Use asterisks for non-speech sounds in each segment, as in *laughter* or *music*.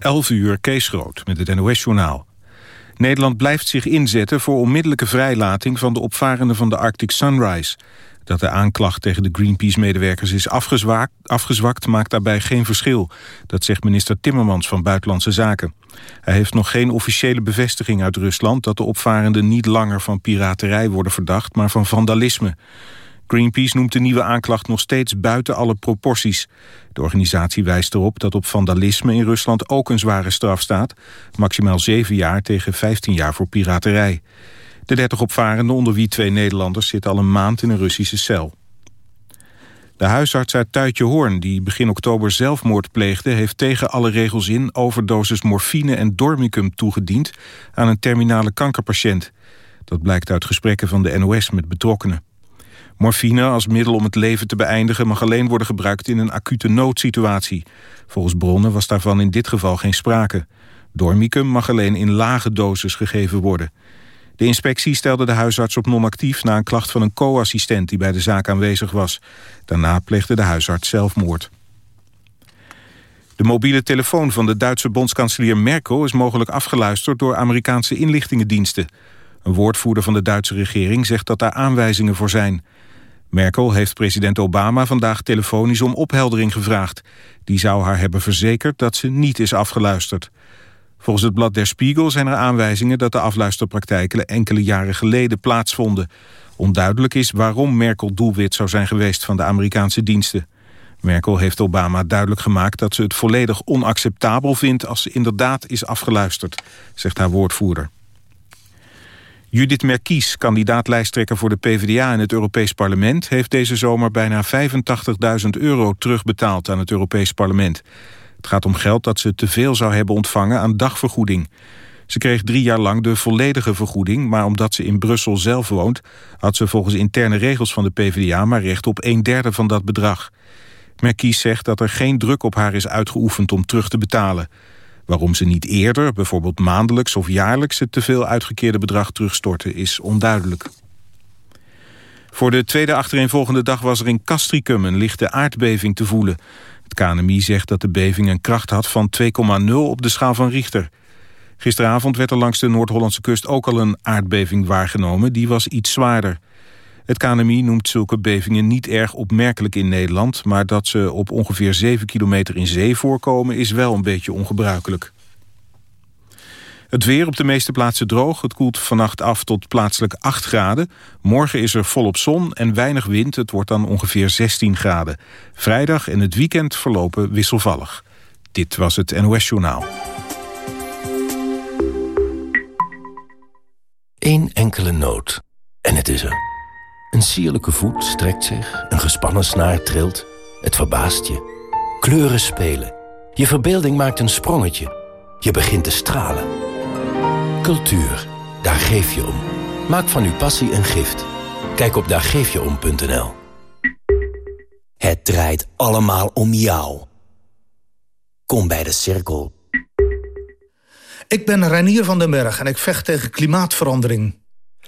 11 uur Kees Groot met het NOS-journaal. Nederland blijft zich inzetten voor onmiddellijke vrijlating... van de opvarenden van de Arctic Sunrise. Dat de aanklacht tegen de Greenpeace-medewerkers is afgezwakt, afgezwakt... maakt daarbij geen verschil. Dat zegt minister Timmermans van Buitenlandse Zaken. Hij heeft nog geen officiële bevestiging uit Rusland... dat de opvarenden niet langer van piraterij worden verdacht... maar van vandalisme. Greenpeace noemt de nieuwe aanklacht nog steeds buiten alle proporties. De organisatie wijst erop dat op vandalisme in Rusland ook een zware straf staat. Maximaal 7 jaar tegen 15 jaar voor piraterij. De 30 opvarenden, onder wie twee Nederlanders, zitten al een maand in een Russische cel. De huisarts uit Tuitje Hoorn, die begin oktober zelfmoord pleegde... heeft tegen alle regels in overdosis morfine en dormicum toegediend... aan een terminale kankerpatiënt. Dat blijkt uit gesprekken van de NOS met betrokkenen. Morfine als middel om het leven te beëindigen mag alleen worden gebruikt in een acute noodsituatie. Volgens bronnen was daarvan in dit geval geen sprake. Dormicum mag alleen in lage doses gegeven worden. De inspectie stelde de huisarts op non-actief na een klacht van een co-assistent die bij de zaak aanwezig was. Daarna pleegde de huisarts zelfmoord. De mobiele telefoon van de Duitse bondskanselier Merkel is mogelijk afgeluisterd door Amerikaanse inlichtingendiensten. Een woordvoerder van de Duitse regering zegt dat daar aanwijzingen voor zijn. Merkel heeft president Obama vandaag telefonisch om opheldering gevraagd. Die zou haar hebben verzekerd dat ze niet is afgeluisterd. Volgens het blad Der Spiegel zijn er aanwijzingen dat de afluisterpraktijken enkele jaren geleden plaatsvonden. Onduidelijk is waarom Merkel doelwit zou zijn geweest van de Amerikaanse diensten. Merkel heeft Obama duidelijk gemaakt dat ze het volledig onacceptabel vindt als ze inderdaad is afgeluisterd, zegt haar woordvoerder. Judith Merkies, kandidaat-lijsttrekker voor de PvdA in het Europees Parlement... heeft deze zomer bijna 85.000 euro terugbetaald aan het Europees Parlement. Het gaat om geld dat ze te veel zou hebben ontvangen aan dagvergoeding. Ze kreeg drie jaar lang de volledige vergoeding... maar omdat ze in Brussel zelf woont... had ze volgens interne regels van de PvdA maar recht op een derde van dat bedrag. Merkies zegt dat er geen druk op haar is uitgeoefend om terug te betalen... Waarom ze niet eerder, bijvoorbeeld maandelijks of jaarlijks... het teveel uitgekeerde bedrag terugstorten, is onduidelijk. Voor de tweede achtereenvolgende dag was er in Castricum een lichte aardbeving te voelen. Het KNMI zegt dat de beving een kracht had van 2,0 op de schaal van Richter. Gisteravond werd er langs de Noord-Hollandse kust ook al een aardbeving waargenomen. Die was iets zwaarder. Het KNMI noemt zulke bevingen niet erg opmerkelijk in Nederland... maar dat ze op ongeveer 7 kilometer in zee voorkomen is wel een beetje ongebruikelijk. Het weer op de meeste plaatsen droog. Het koelt vannacht af tot plaatselijk 8 graden. Morgen is er volop zon en weinig wind. Het wordt dan ongeveer 16 graden. Vrijdag en het weekend verlopen wisselvallig. Dit was het NOS Journaal. Eén enkele noot. En het is er. Een sierlijke voet strekt zich, een gespannen snaar trilt. Het verbaast je. Kleuren spelen. Je verbeelding maakt een sprongetje. Je begint te stralen. Cultuur, daar geef je om. Maak van uw passie een gift. Kijk op daargeefjeom.nl Het draait allemaal om jou. Kom bij de cirkel. Ik ben Reinier van den Berg en ik vecht tegen klimaatverandering.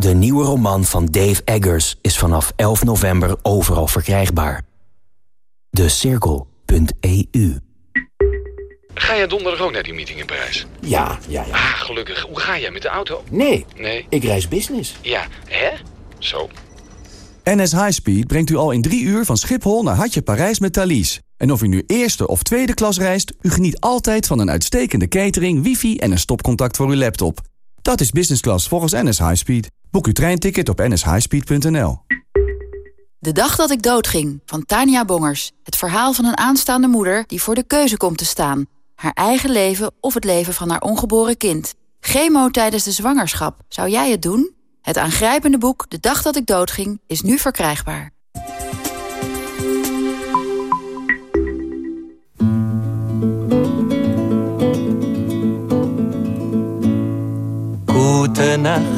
De nieuwe roman van Dave Eggers is vanaf 11 november overal verkrijgbaar. De Cirkel.eu Ga jij donderdag ook naar die meeting in Parijs? Ja, ja, ja. Ah, gelukkig. Hoe ga jij met de auto? Nee, Nee. ik reis business. Ja, hè? Zo. NS Highspeed brengt u al in drie uur van Schiphol naar Hartje Parijs met Thalys. En of u nu eerste of tweede klas reist, u geniet altijd van een uitstekende catering, wifi en een stopcontact voor uw laptop. Dat is business class volgens NS Highspeed. Boek uw treinticket op nshighspeed.nl. De dag dat ik doodging, van Tania Bongers. Het verhaal van een aanstaande moeder die voor de keuze komt te staan. Haar eigen leven of het leven van haar ongeboren kind. Chemo tijdens de zwangerschap. Zou jij het doen? Het aangrijpende boek De dag dat ik doodging is nu verkrijgbaar. Gute Nacht,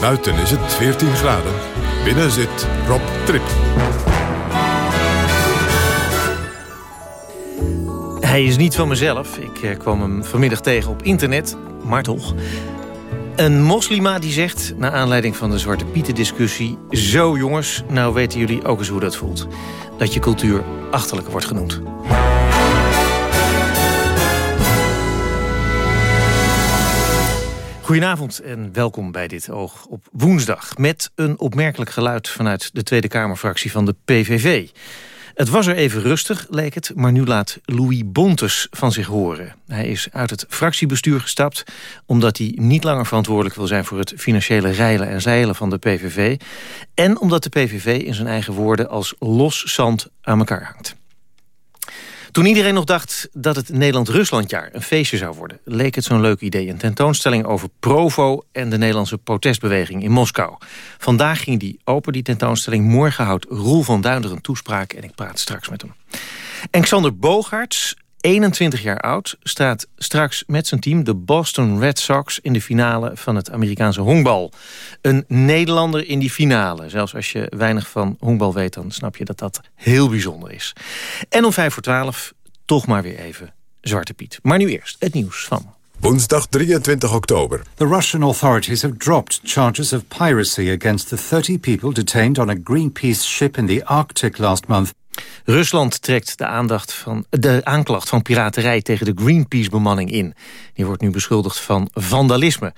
Buiten is het 14 graden, binnen zit Rob Trip. Hij is niet van mezelf. Ik eh, kwam hem vanmiddag tegen op internet, maar toch. Een moslima die zegt, naar aanleiding van de Zwarte Pieten discussie... zo jongens, nou weten jullie ook eens hoe dat voelt. Dat je cultuur achterlijk wordt genoemd. Goedenavond en welkom bij dit Oog op woensdag... met een opmerkelijk geluid vanuit de Tweede Kamerfractie van de PVV. Het was er even rustig, leek het, maar nu laat Louis Bontes van zich horen. Hij is uit het fractiebestuur gestapt... omdat hij niet langer verantwoordelijk wil zijn... voor het financiële reilen en zeilen van de PVV... en omdat de PVV in zijn eigen woorden als los zand aan elkaar hangt. Toen iedereen nog dacht dat het Nederland-Ruslandjaar een feestje zou worden... leek het zo'n leuk idee. Een tentoonstelling over Provo en de Nederlandse protestbeweging in Moskou. Vandaag ging die open, die tentoonstelling. Morgen houdt Roel van Duinder een toespraak en ik praat straks met hem. En Xander 21 jaar oud, staat straks met zijn team... de Boston Red Sox in de finale van het Amerikaanse honkbal. Een Nederlander in die finale. Zelfs als je weinig van honkbal weet, dan snap je dat dat heel bijzonder is. En om 5 voor 12 toch maar weer even Zwarte Piet. Maar nu eerst het nieuws van... Woensdag 23 oktober. The Russian authorities have dropped charges of piracy against the 30 people detained on a Greenpeace ship in the Arctic last month. Rusland trekt de, aandacht van, de aanklacht van piraterij tegen de Greenpeace-bemanning in. Die wordt nu beschuldigd van vandalisme.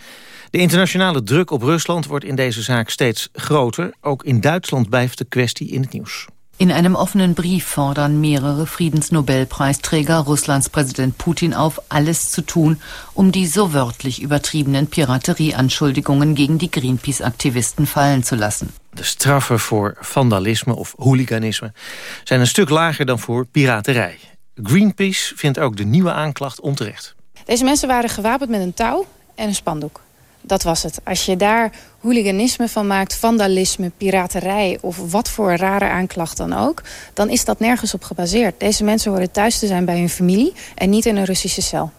De internationale druk op Rusland wordt in deze zaak steeds groter. Ook in Duitsland blijft de kwestie in het nieuws. In einem offenen Brief fordern mehrere Friedensnobelpreisträger Russlands Präsident Putin auf, alles zu tun, um die so wörtlich übertriebenen Piraterieanschuldigungen gegen die Greenpeace-Aktivisten fallen zu lassen. De straffen voor vandalisme of hooliganisme zijn een stuk lager dan voor piraterij. Greenpeace vindt ook de nieuwe aanklacht onterecht. Deze mensen waren gewapend met een touw en een spandoek. Dat was het. Als je daar hooliganisme van maakt, vandalisme, piraterij... of wat voor rare aanklacht dan ook... dan is dat nergens op gebaseerd. Deze mensen horen thuis te zijn bij hun familie... en niet in een Russische cel.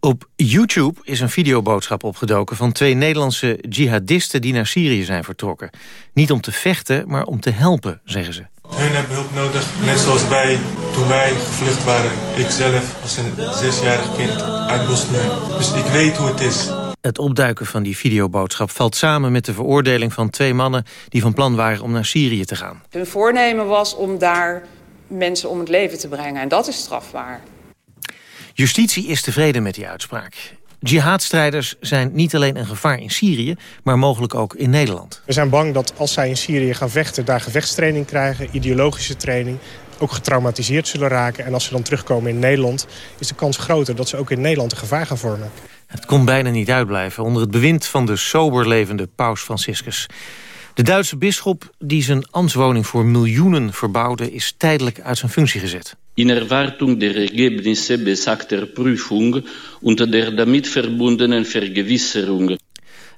Op YouTube is een videoboodschap opgedoken van twee Nederlandse jihadisten die naar Syrië zijn vertrokken. Niet om te vechten, maar om te helpen, zeggen ze. Hun hebben hulp nodig, net zoals wij toen wij gevlucht waren. Ik zelf als een zesjarig kind uit Bosnië. Dus ik weet hoe het is. Het opduiken van die videoboodschap valt samen met de veroordeling van twee mannen... die van plan waren om naar Syrië te gaan. Hun voornemen was om daar mensen om het leven te brengen. En dat is strafbaar. Justitie is tevreden met die uitspraak. Jihadstrijders zijn niet alleen een gevaar in Syrië... maar mogelijk ook in Nederland. We zijn bang dat als zij in Syrië gaan vechten... daar gevechtstraining krijgen, ideologische training... ook getraumatiseerd zullen raken. En als ze dan terugkomen in Nederland... is de kans groter dat ze ook in Nederland een gevaar gaan vormen. Het kon bijna niet uitblijven onder het bewind van de soberlevende paus Franciscus. De Duitse bisschop die zijn ambtswoning voor miljoenen verbouwde... is tijdelijk uit zijn functie gezet. In Erwartung der Ergebnisse besagter Prüfung und der damit verbundenen Vergewisserung.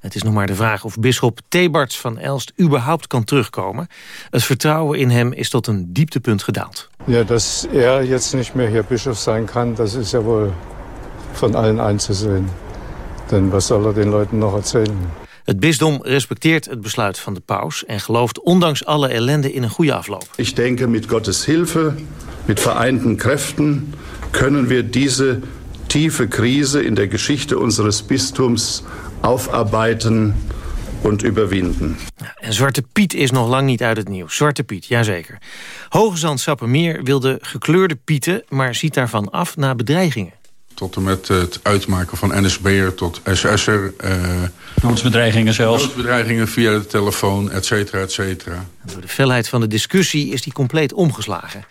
Het is nog maar de vraag of bisschop Thebarts van Elst überhaupt kan terugkomen. Het vertrouwen in hem is tot een dieptepunt gedaald. Ja, dat er jetzt niet meer hier bisschop zijn kan, dat is ja wel van allen einzusehen. Denn was soll er den Leuten nog erzählen? Het bisdom respecteert het besluit van de paus... en gelooft ondanks alle ellende in een goede afloop. Ik denk met Gottes Hilfe, met vereinten Kräften... kunnen we deze tiefe Krise in der Geschichte unseres Bistums aufarbeiten und überwinden. En Zwarte Piet is nog lang niet uit het nieuws. Zwarte Piet, jazeker. Hoge Zand Sappermeer wilde gekleurde pieten... maar ziet daarvan af na bedreigingen. Tot en met het uitmaken van NSB'er tot SS'er. Uh, Doodsbedreigingen zelfs. Doodsbedreigingen via de telefoon, et cetera, et cetera. Door de felheid van de discussie is die compleet omgeslagen.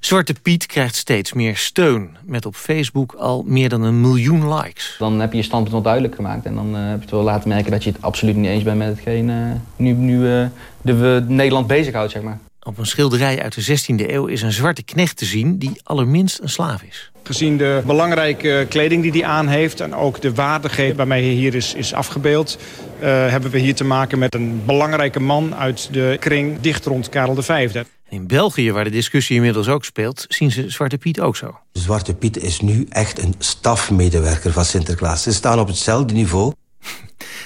Zwarte Piet krijgt steeds meer steun. Met op Facebook al meer dan een miljoen likes. Dan heb je je standpunt wel duidelijk gemaakt. En dan uh, heb je wel laten merken dat je het absoluut niet eens bent met hetgeen uh, nu, nu uh, de, Nederland bezighoudt, zeg maar. Op een schilderij uit de 16e eeuw is een zwarte knecht te zien die allerminst een slaaf is. Gezien de belangrijke kleding die hij aan heeft... en ook de waardigheid waarmee hij hier is, is afgebeeld... Uh, hebben we hier te maken met een belangrijke man uit de kring dicht rond Karel V. In België, waar de discussie inmiddels ook speelt... zien ze Zwarte Piet ook zo. Zwarte Piet is nu echt een stafmedewerker van Sinterklaas. Ze staan op hetzelfde niveau. *laughs*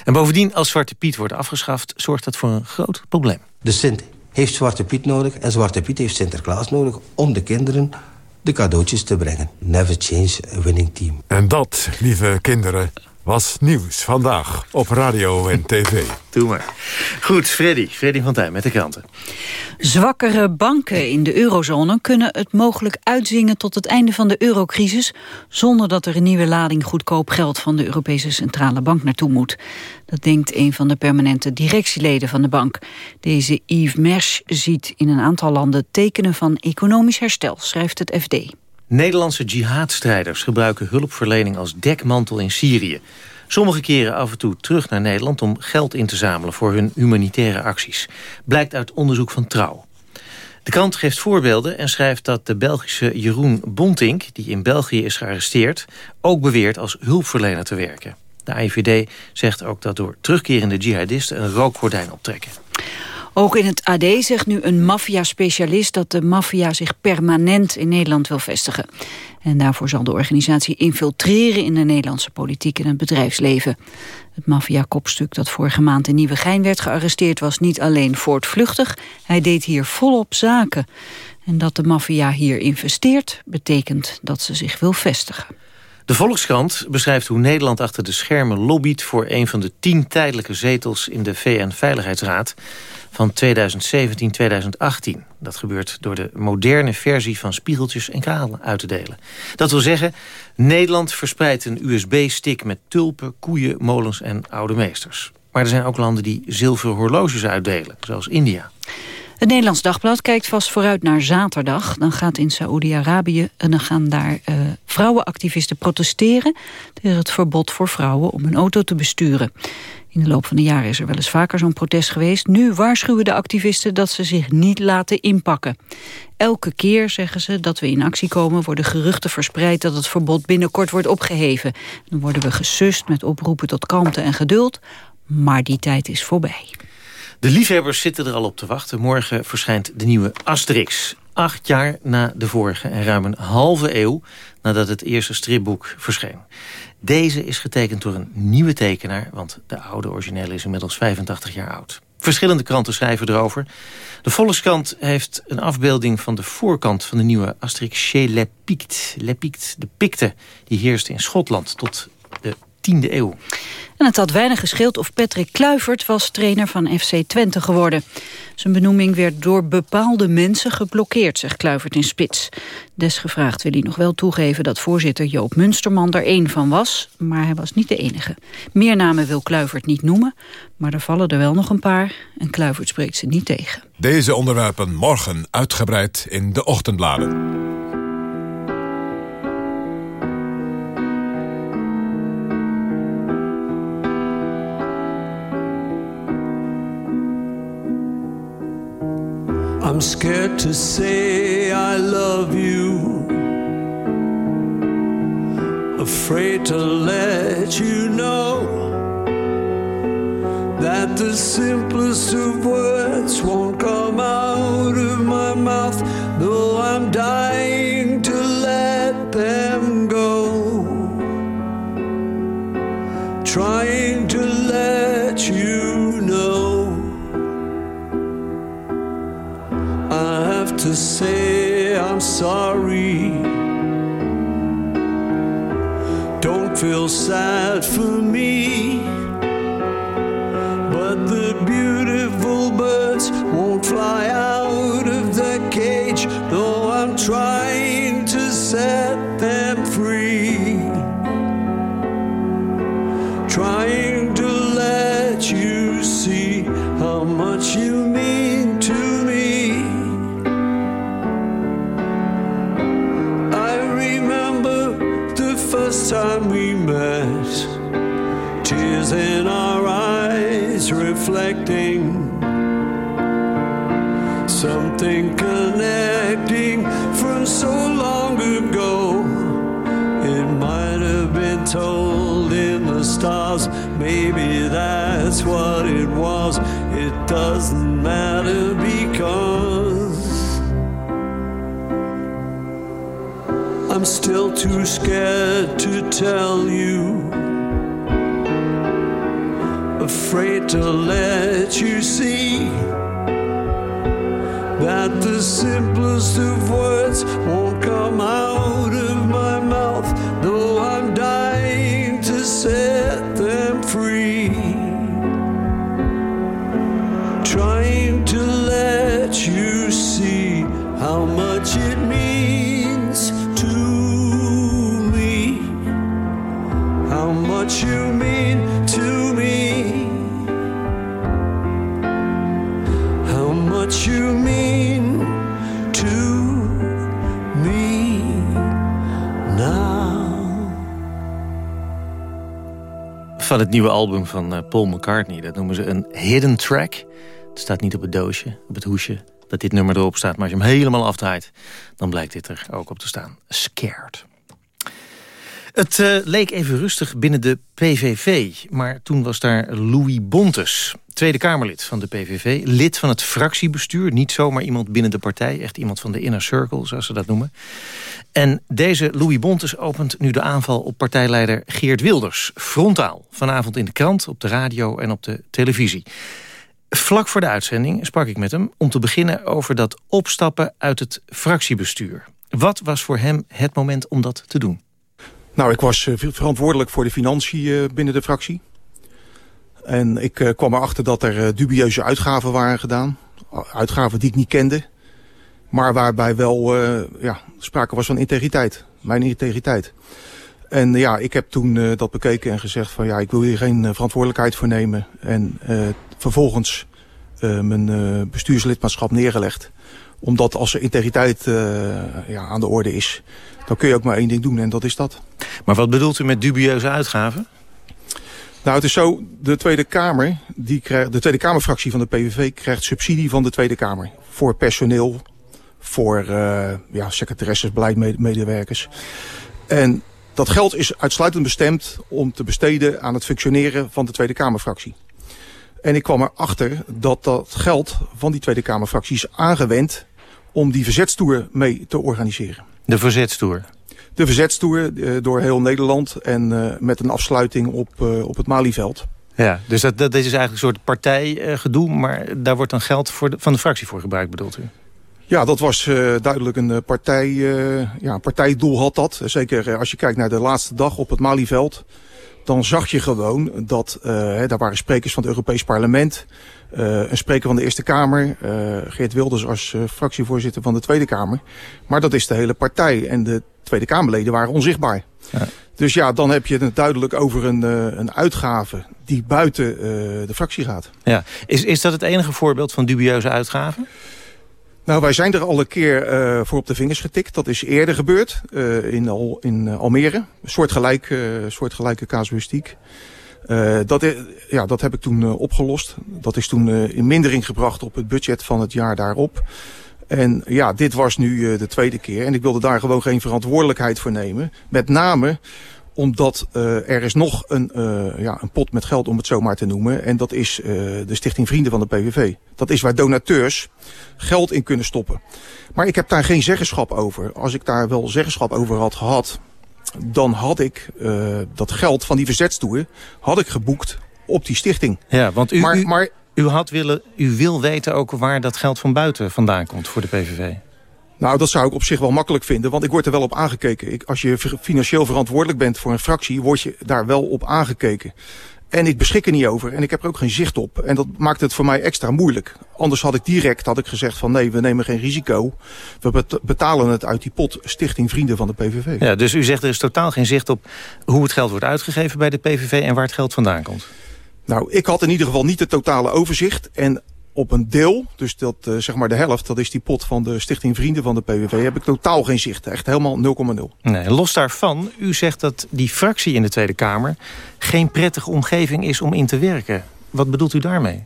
En bovendien, als Zwarte Piet wordt afgeschaft... zorgt dat voor een groot probleem. De Sint heeft Zwarte Piet nodig en Zwarte Piet heeft Sinterklaas nodig... om de kinderen de cadeautjes te brengen. Never change a winning team. En dat, lieve kinderen, was nieuws vandaag op radio en tv. *laughs* Doe maar. Goed, Freddy. Freddy van Tijn met de kranten. Zwakkere banken in de eurozone kunnen het mogelijk uitzingen tot het einde van de eurocrisis... zonder dat er een nieuwe lading goedkoop geld van de Europese Centrale Bank naartoe moet. Dat denkt een van de permanente directieleden van de bank. Deze Yves Mersch ziet in een aantal landen tekenen van economisch herstel, schrijft het FD. Nederlandse jihadstrijders gebruiken hulpverlening als dekmantel in Syrië. Sommige keren af en toe terug naar Nederland om geld in te zamelen voor hun humanitaire acties. Blijkt uit onderzoek van Trouw. De krant geeft voorbeelden en schrijft dat de Belgische Jeroen Bontink... die in België is gearresteerd, ook beweert als hulpverlener te werken. De IVD zegt ook dat door terugkerende jihadisten een rookgordijn optrekken. Ook in het AD zegt nu een maffia-specialist dat de maffia zich permanent in Nederland wil vestigen. En daarvoor zal de organisatie infiltreren in de Nederlandse politiek en het bedrijfsleven. Het maffia-kopstuk dat vorige maand in Nieuwegein werd gearresteerd was niet alleen voortvluchtig, hij deed hier volop zaken. En dat de maffia hier investeert, betekent dat ze zich wil vestigen. De Volkskrant beschrijft hoe Nederland achter de schermen lobbyt... voor een van de tien tijdelijke zetels in de VN-veiligheidsraad van 2017-2018. Dat gebeurt door de moderne versie van spiegeltjes en kralen uit te delen. Dat wil zeggen, Nederland verspreidt een USB-stick met tulpen, koeien, molens en oude meesters. Maar er zijn ook landen die zilveren horloges uitdelen, zoals India. Het Nederlands Dagblad kijkt vast vooruit naar zaterdag. Dan gaat in Saoedi-Arabië en dan gaan daar uh, vrouwenactivisten protesteren... tegen het verbod voor vrouwen om een auto te besturen. In de loop van de jaren is er wel eens vaker zo'n protest geweest. Nu waarschuwen de activisten dat ze zich niet laten inpakken. Elke keer, zeggen ze, dat we in actie komen... worden geruchten verspreid dat het verbod binnenkort wordt opgeheven. Dan worden we gesust met oproepen tot kalmte en geduld. Maar die tijd is voorbij. De liefhebbers zitten er al op te wachten. Morgen verschijnt de nieuwe Asterix. Acht jaar na de vorige en ruim een halve eeuw nadat het eerste stripboek verscheen. Deze is getekend door een nieuwe tekenaar... want de oude originele is inmiddels 85 jaar oud. Verschillende kranten schrijven erover. De Volkskrant heeft een afbeelding van de voorkant van de nieuwe Asterix chez Le Picte, de Picte, die heerste in Schotland tot de 10e eeuw. En het had weinig gescheeld of Patrick Kluivert was trainer van FC Twente geworden. Zijn benoeming werd door bepaalde mensen geblokkeerd, zegt Kluivert in Spits. Desgevraagd wil hij nog wel toegeven dat voorzitter Joop Munsterman er één van was, maar hij was niet de enige. Meer namen wil Kluivert niet noemen, maar er vallen er wel nog een paar en Kluivert spreekt ze niet tegen. Deze onderwerpen morgen uitgebreid in de ochtendbladen. I'm scared to say I love you. Afraid to let you know that the simplest of words won't come out of my mouth, though I'm dying to let them go. Trying to let you to say I'm sorry. Don't feel sad for me. But the beautiful birds won't fly out of their cage, though I'm trying to set them free. Trying first time we met, tears in our eyes reflecting something connecting from so long ago. It might have been told in the stars, maybe that's what it was. It doesn't matter because still too scared to tell you. Afraid to let you see that the simplest of words won't come out of Het nieuwe album van eh, Paul McCartney. Dat noemen ze een hidden track. Het staat niet op het doosje, op het hoesje, dat dit nummer erop staat. Maar als je hem helemaal afdraait, dan blijkt dit er ook op te staan. Scared. Het eh, leek even rustig binnen de PVV. Maar toen was daar Louis Bontes, Tweede Kamerlid van de PVV. Lid van het fractiebestuur. Niet zomaar iemand binnen de partij. Echt iemand van de inner circle, zoals ze dat noemen. En deze Louis Bontes opent nu de aanval op partijleider Geert Wilders. Frontaal. Vanavond in de krant, op de radio en op de televisie. Vlak voor de uitzending sprak ik met hem om te beginnen over dat opstappen uit het fractiebestuur. Wat was voor hem het moment om dat te doen? Nou, ik was eh, verantwoordelijk voor de financiën eh, binnen de fractie. En ik eh, kwam erachter dat er eh, dubieuze uitgaven waren gedaan. Uitgaven die ik niet kende. Maar waarbij wel eh, ja, sprake was van integriteit. Mijn integriteit. En ja, ik heb toen dat bekeken en gezegd van ja, ik wil hier geen verantwoordelijkheid voor nemen. En vervolgens mijn bestuurslidmaatschap neergelegd. Omdat als er integriteit ja, aan de orde is, dan kun je ook maar één ding doen en dat is dat. Maar wat bedoelt u met dubieuze uitgaven? Nou, het is zo, de Tweede Kamer, die krijgt, de Tweede Kamerfractie van de PVV krijgt subsidie van de Tweede Kamer. Voor personeel, voor uh, ja, secretaresses, beleidmedewerkers. En dat geld is uitsluitend bestemd om te besteden aan het functioneren van de Tweede Kamerfractie. En ik kwam erachter dat dat geld van die Tweede Kamerfractie is aangewend om die verzetstoer mee te organiseren. De verzetstoer? De verzetstoer uh, door heel Nederland en uh, met een afsluiting op, uh, op het Malieveld. Ja, dus dat, dat is eigenlijk een soort partijgedoe, maar daar wordt dan geld voor de, van de fractie voor gebruikt, bedoelt u? Ja, dat was uh, duidelijk een partij, uh, ja, partijdoel had dat. Zeker als je kijkt naar de laatste dag op het Malieveld. Dan zag je gewoon dat, daar waren sprekers van het Europees Parlement. Een spreker van de Eerste Kamer. Geert Wilders als fractievoorzitter van de Tweede Kamer. Maar dat is de hele partij. En de Tweede Kamerleden waren onzichtbaar. Ja. Dus ja, dan heb je het duidelijk over een, een uitgave die buiten de fractie gaat. Ja. Is, is dat het enige voorbeeld van dubieuze uitgaven? Nou, wij zijn er al een keer uh, voor op de vingers getikt. Dat is eerder gebeurd uh, in, Al, in uh, Almere. Een soortgelijk, soortgelijke casuïstiek. Dat, ja, dat heb ik toen opgelost. Dat is toen in mindering gebracht op het budget van het jaar daarop. En ja, dit was nu de tweede keer. En ik wilde daar gewoon geen verantwoordelijkheid voor nemen. Met name omdat er is nog een, ja, een pot met geld, om het zo maar te noemen. En dat is de Stichting Vrienden van de PVV. Dat is waar donateurs geld in kunnen stoppen. Maar ik heb daar geen zeggenschap over. Als ik daar wel zeggenschap over had gehad... dan had ik dat geld van die verzetstoer had ik geboekt op die stichting. Ja, want u, maar, u, maar, u, had willen, u wil weten ook waar dat geld van buiten vandaan komt voor de PVV. Nou, dat zou ik op zich wel makkelijk vinden, want ik word er wel op aangekeken. Ik, als je financieel verantwoordelijk bent voor een fractie, word je daar wel op aangekeken. En ik beschik er niet over en ik heb er ook geen zicht op. En dat maakt het voor mij extra moeilijk. Anders had ik direct had ik gezegd van nee, we nemen geen risico. We betalen het uit die pot Stichting Vrienden van de PVV. Ja, dus u zegt er is totaal geen zicht op hoe het geld wordt uitgegeven bij de PVV... en waar het geld vandaan komt. Nou, ik had in ieder geval niet het totale overzicht. En op een deel, dus dat, uh, zeg maar de helft, dat is die pot van de Stichting Vrienden van de PVV, heb ik totaal geen zicht. Echt helemaal 0,0. Nee, los daarvan, u zegt dat die fractie in de Tweede Kamer geen prettige omgeving is om in te werken. Wat bedoelt u daarmee?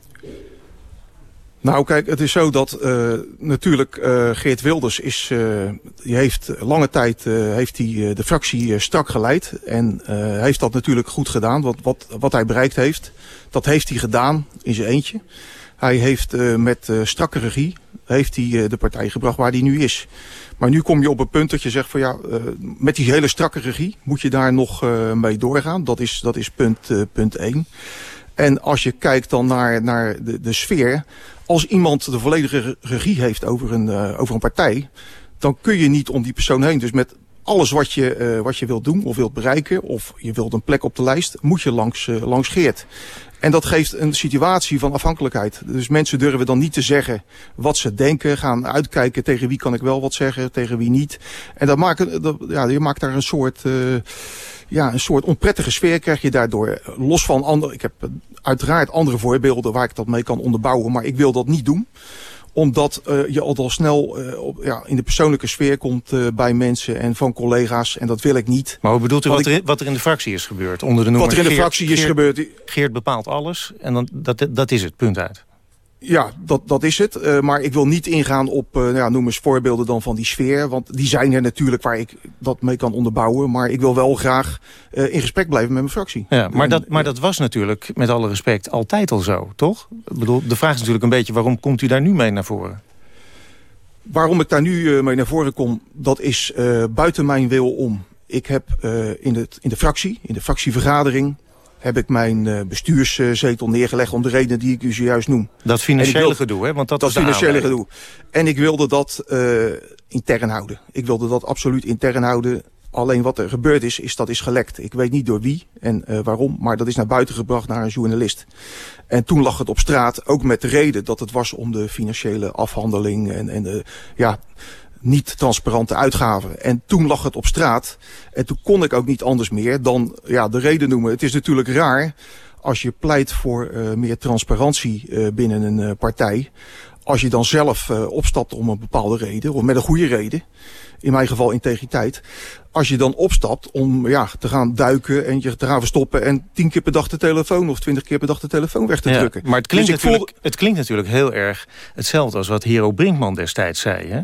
Nou kijk, het is zo dat uh, natuurlijk uh, Geert Wilders is, uh, die heeft lange tijd heeft hij de fractie strak geleid. En heeft dat natuurlijk goed gedaan. Want wat, wat hij bereikt heeft, dat heeft hij gedaan in zijn eentje. Hij heeft uh, met uh, strakke regie heeft hij, uh, de partij gebracht waar hij nu is. Maar nu kom je op een punt dat je zegt van ja, met die hele strakke regie moet je daar nog mee doorgaan. Dat is, dat is punt, punt 1. En als je kijkt dan naar, naar de, de sfeer. Als iemand de volledige regie heeft over een, over een partij. Dan kun je niet om die persoon heen. Dus met alles wat je, wat je wilt doen of wilt bereiken... of je wilt een plek op de lijst, moet je langs, langs Geert. En dat geeft een situatie van afhankelijkheid. Dus mensen durven dan niet te zeggen wat ze denken. Gaan uitkijken tegen wie kan ik wel wat zeggen, tegen wie niet. En dat maakt, ja, je maakt daar een soort, uh, ja, een soort onprettige sfeer krijg je daardoor. Los van andere, ik heb uiteraard andere voorbeelden waar ik dat mee kan onderbouwen. Maar ik wil dat niet doen omdat uh, je al, al snel uh, op, ja, in de persoonlijke sfeer komt uh, bij mensen en van collega's. En dat wil ik niet. Maar hoe bedoelt u wat, er, wat er in de fractie is gebeurd? Onder de wat er in de Geert, fractie is Geert, gebeurd. Geert bepaalt alles en dan, dat, dat is het, punt uit. Ja, dat, dat is het. Uh, maar ik wil niet ingaan op, uh, ja, noem eens voorbeelden dan van die sfeer. Want die zijn er natuurlijk waar ik dat mee kan onderbouwen. Maar ik wil wel graag uh, in gesprek blijven met mijn fractie. Ja, maar, en, dat, maar dat was natuurlijk, met alle respect, altijd al zo, toch? Ik bedoel, de vraag is natuurlijk een beetje, waarom komt u daar nu mee naar voren? Waarom ik daar nu mee naar voren kom, dat is buiten mijn wil om. Ik heb in, de, in de fractie, in de fractievergadering heb ik mijn uh, bestuurszetel neergelegd om de reden die ik u zojuist noem. Dat financiële wil, gedoe, hè? Want dat, dat financiële gedoe. En ik wilde dat uh, intern houden. Ik wilde dat absoluut intern houden. Alleen wat er gebeurd is, is dat is gelekt. Ik weet niet door wie en uh, waarom, maar dat is naar buiten gebracht naar een journalist. En toen lag het op straat, ook met de reden dat het was om de financiële afhandeling en, en de, ja, niet transparante uitgaven. En toen lag het op straat. En toen kon ik ook niet anders meer dan ja, de reden noemen. Het is natuurlijk raar als je pleit voor uh, meer transparantie uh, binnen een uh, partij. Als je dan zelf opstapt om een bepaalde reden, of met een goede reden. In mijn geval integriteit. Als je dan opstapt om ja, te gaan duiken en je te gaan verstoppen... en tien keer per dag de telefoon of twintig keer per dag de telefoon weg te ja, drukken. Maar het klinkt, dus natuurlijk, voel... het klinkt natuurlijk heel erg hetzelfde als wat Hero Brinkman destijds zei. Hè?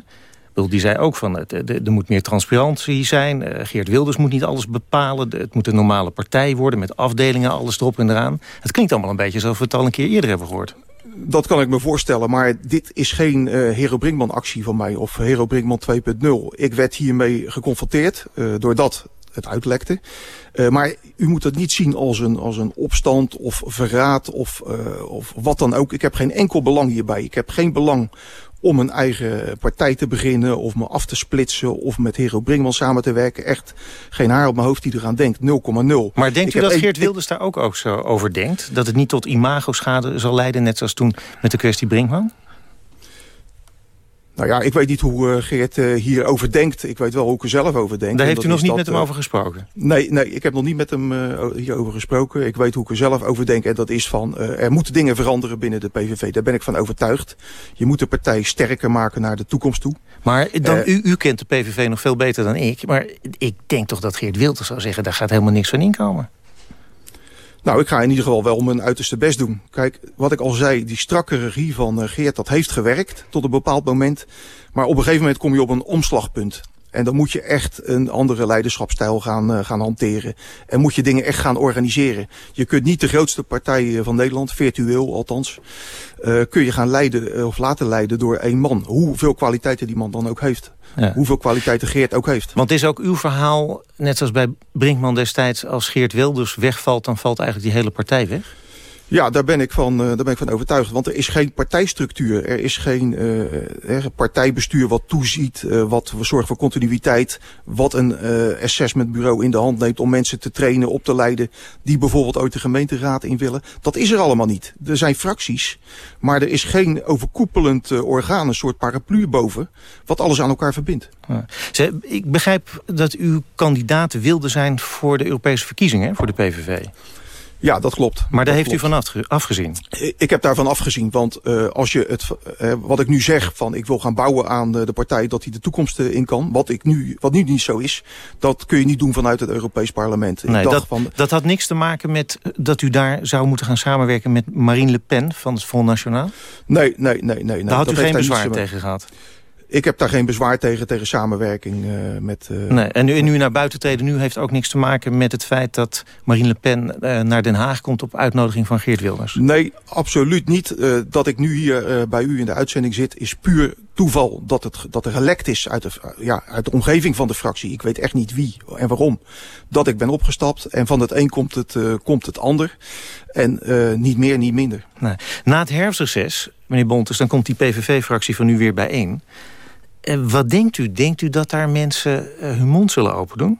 Die zei ook van, er moet meer transparantie zijn. Uh, Geert Wilders moet niet alles bepalen. Het moet een normale partij worden met afdelingen, alles erop en eraan. Het klinkt allemaal een beetje alsof we het al een keer eerder hebben gehoord. Dat kan ik me voorstellen, maar dit is geen uh, Hero Brinkman actie van mij of Hero Brinkman 2.0. Ik werd hiermee geconfronteerd uh, doordat het uitlekte. Maar u moet het niet zien als een, als een opstand of verraad of, of wat dan ook. Ik heb geen enkel belang hierbij. Ik heb geen belang om een eigen partij te beginnen of me af te splitsen of met Hero Brinkman samen te werken. Echt geen haar op mijn hoofd die eraan denkt, 0,0. Maar denkt ik u dat Geert Wilders daar ook, ook zo over denkt? Dat het niet tot imago-schade zal leiden, net zoals toen met de kwestie Brinkman? Nou ja, ik weet niet hoe uh, Geert uh, hierover denkt. Ik weet wel hoe ik er zelf over denk. Daar heeft u nog niet dat, met hem over gesproken? Nee, nee, ik heb nog niet met hem hierover gesproken. Ik weet hoe ik er zelf over denk. En dat is van, er moeten dingen veranderen binnen de PVV. Daar ben ik van overtuigd. Je moet de partij sterker maken naar de toekomst toe. Maar dan, u, u kent de PVV nog veel beter dan ik. Maar ik denk toch dat Geert Wilders zou zeggen... daar gaat helemaal niks van inkomen. Nou, ik ga in ieder geval wel mijn uiterste best doen. Kijk, wat ik al zei, die strakke regie van uh, Geert, dat heeft gewerkt tot een bepaald moment. Maar op een gegeven moment kom je op een omslagpunt. En dan moet je echt een andere leiderschapsstijl gaan, uh, gaan hanteren. En moet je dingen echt gaan organiseren. Je kunt niet de grootste partij van Nederland, virtueel althans... Uh, kun je gaan leiden of laten leiden door één man. Hoeveel kwaliteiten die man dan ook heeft. Ja. Hoeveel kwaliteiten Geert ook heeft. Want is ook uw verhaal, net zoals bij Brinkman destijds... als Geert Wilders wegvalt, dan valt eigenlijk die hele partij weg? Ja, daar ben, ik van, uh, daar ben ik van overtuigd. Want er is geen partijstructuur. Er is geen uh, partijbestuur wat toeziet, uh, wat zorgt voor continuïteit. Wat een assessmentbureau in de hand neemt om mensen te trainen, op te leiden. Die bijvoorbeeld ooit de gemeenteraad in willen. Dat is er allemaal niet. Er zijn fracties. Maar er is geen overkoepelend orgaan, een soort paraplu boven. Wat alles aan elkaar verbindt. Ja. ik begrijp dat uw kandidaten wilde zijn voor de Europese verkiezingen, voor de PVV. Ja, dat klopt. Maar daar heeft klopt. u van afgezien? Ik heb daarvan afgezien, want uh, als je het, uh, wat ik nu zeg, van ik wil gaan bouwen aan de, de partij dat hij de toekomst in kan, wat, ik nu, wat nu niet zo is, dat kun je niet doen vanuit het Europees Parlement. Nee, dat, van, dat had niks te maken met dat u daar zou moeten gaan samenwerken met Marine Le Pen van het Front National? Nee, nee, nee. nee, nee. Daar had dat u geen bezwaar tegen gehad? Ik heb daar geen bezwaar tegen, tegen samenwerking uh, met... Uh, nee, en nu, en nu naar buiten treden nu heeft ook niks te maken met het feit dat Marine Le Pen uh, naar Den Haag komt op uitnodiging van Geert Wilders? Nee, absoluut niet. dat ik nu hier bij u in de uitzending zit is puur toeval dat, het, dat er gelekt is uit de, ja, uit de omgeving van de fractie. Ik weet echt niet wie en waarom. Dat ik ben opgestapt en van het een komt het, komt het ander. En niet meer, niet minder. Nee. Na het herfstreces, meneer Bontes, dan komt die PVV-fractie van u weer bijeen. Wat denkt u? Denkt u dat daar mensen hun mond zullen open doen?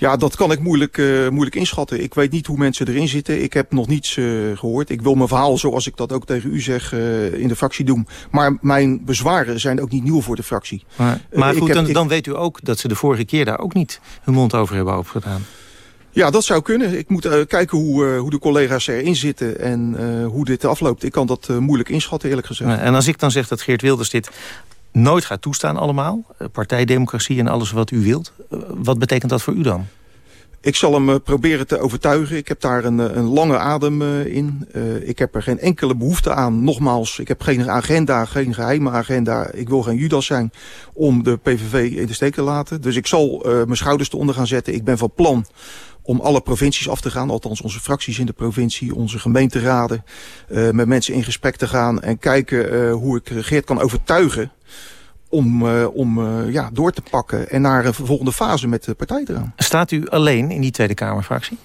Ja, dat kan ik moeilijk, uh, moeilijk inschatten. Ik weet niet hoe mensen erin zitten. Ik heb nog niets uh, gehoord. Ik wil mijn verhaal, zoals ik dat ook tegen u zeg, uh, in de fractie doen. Maar mijn bezwaren zijn ook niet nieuw voor de fractie. Maar, maar goed, heb, dan, ik... dan weet u ook dat ze de vorige keer daar ook niet hun mond over hebben opgedaan. Ja, dat zou kunnen. Ik moet uh, kijken hoe, uh, hoe de collega's erin zitten en uh, hoe dit afloopt. Ik kan dat moeilijk inschatten, eerlijk gezegd. En als ik dan zeg dat Geert Wilders dit nooit gaat toestaan allemaal... partijdemocratie en alles wat u wilt... wat betekent dat voor u dan? Ik zal hem uh, proberen te overtuigen. Ik heb daar een, een lange adem in. Ik heb er geen enkele behoefte aan. Nogmaals, ik heb geen agenda, geen geheime agenda. Ik wil geen Judas zijn om de PVV in de steek te laten. Dus ik zal mijn schouders eronder gaan zetten. Ik ben van plan om alle provincies af te gaan. Althans onze fracties in de provincie, onze gemeenteraden. met mensen in gesprek te gaan en kijken hoe ik Geert kan overtuigen om, uh, om ja, door te pakken en naar een volgende fase met de partij te gaan. Staat u alleen in die Tweede Kamerfractie?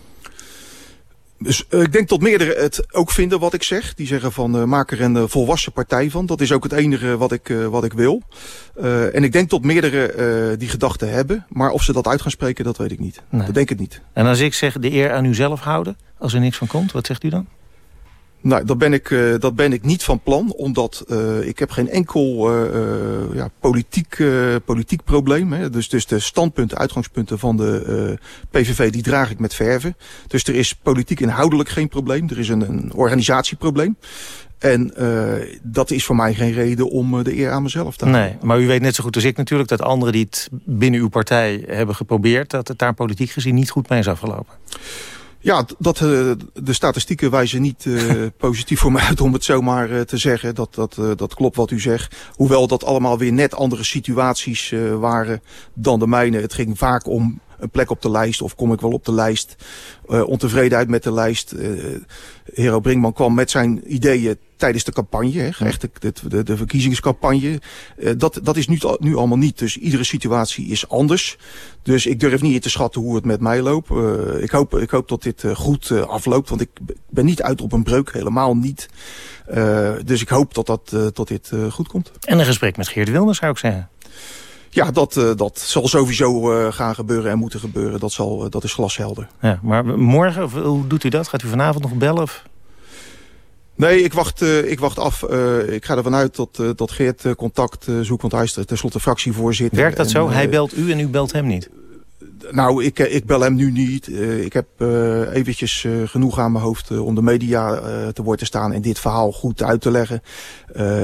Dus uh, ik denk dat meerdere het ook vinden wat ik zeg. Die zeggen van maak er een volwassen partij van. Dat is ook het enige wat ik, wat ik wil. en ik denk dat meerdere die gedachten hebben. Maar of ze dat uit gaan spreken, dat weet ik niet. Nee. Dat denk ik niet. En als ik zeg de eer aan u zelf houden, als er niks van komt, wat zegt u dan? Nou, dat ben ik, uh, dat ben ik niet van plan, omdat uh, ik heb geen enkel uh, ja, politiek, politiek probleem. Hè. Dus, dus de standpunten, uitgangspunten van de PVV, die draag ik met verven. Dus er is politiek inhoudelijk geen probleem. Er is een, een organisatieprobleem. En dat is voor mij geen reden om de eer aan mezelf te houden. Nee, maar u weet net zo goed als ik natuurlijk... dat anderen die het binnen uw partij hebben geprobeerd... dat het daar politiek gezien niet goed mee is afgelopen. Ja, dat, uh, de statistieken wijzen niet uh, *laughs* positief voor mij uit om het zomaar uh, te zeggen. Dat, dat, dat klopt wat u zegt. Hoewel dat allemaal weer net andere situaties waren dan de mijne. Het ging vaak om een plek op de lijst of kom ik wel op de lijst. Uh, ontevredenheid met de lijst. Uh, Hero Brinkman kwam met zijn ideeën tijdens de campagne. Hè, echt de, de, de verkiezingscampagne. Uh, dat, dat is nu, nu allemaal niet. Dus iedere situatie is anders. Dus ik durf niet in te schatten hoe het met mij loopt. ik, hoop, ik hoop dat dit goed afloopt. Want ik ben niet uit op een breuk. Helemaal niet. dus ik hoop dat, dat, dat dit goed komt. En een gesprek met Geert Wilders zou ik zeggen. Ja, dat, uh, dat zal sowieso uh, gaan gebeuren en moeten gebeuren. Dat, zal, uh, dat is glashelder. Ja, maar morgen, hoe doet u dat? Gaat u vanavond nog bellen? Of? Nee, ik wacht, ik wacht af. ik ga ervan uit dat, dat Geert contact zoekt, want hij is tenslotte fractievoorzitter. Werkt dat en, zo? hij belt u en u belt hem niet? Nou, ik, ik bel hem nu niet. Uh, ik heb uh, eventjes genoeg aan mijn hoofd om de media te woord te staan en dit verhaal goed uit te leggen.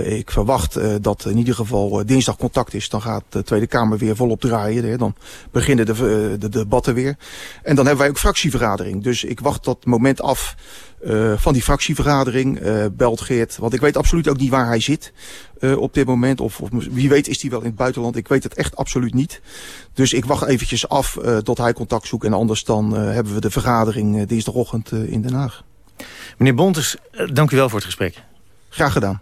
ik verwacht dat in ieder geval dinsdag contact is. Dan gaat de Tweede Kamer weer volop draaien. Dan beginnen de, de, de debatten weer. En dan hebben wij ook fractievergadering. Dus ik wacht dat moment af uh, van die fractievergadering. Uh, belt Geert, want ik weet absoluut ook niet waar hij zit uh, op dit moment. Of, of, wie weet is hij wel in het buitenland. Ik weet het echt absoluut niet. Dus ik wacht eventjes af tot hij contact zoekt. En anders dan hebben we de vergadering dinsdagochtend in Den Haag. Meneer Bontes, dank u wel voor het gesprek. Graag gedaan.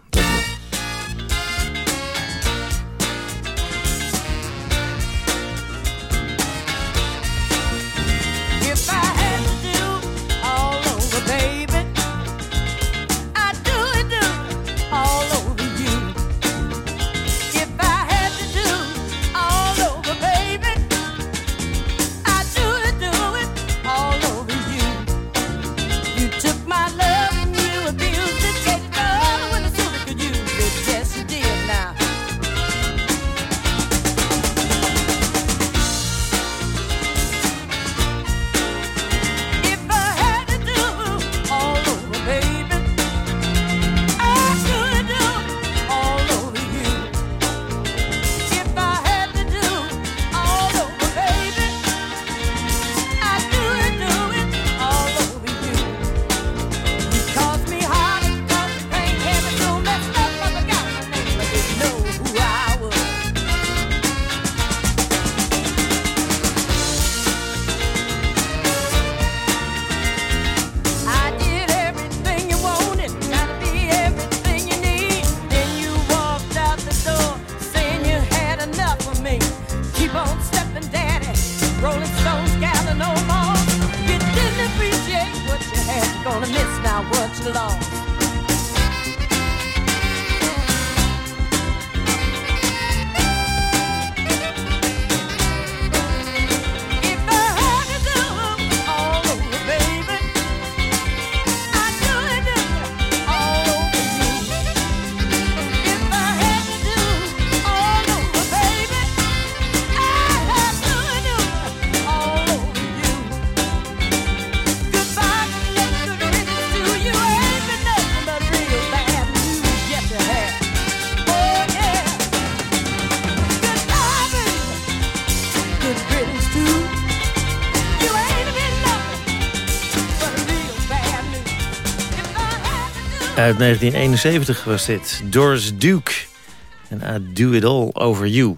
Uit 1971 was dit. Doris Duke. En I Do It All Over You.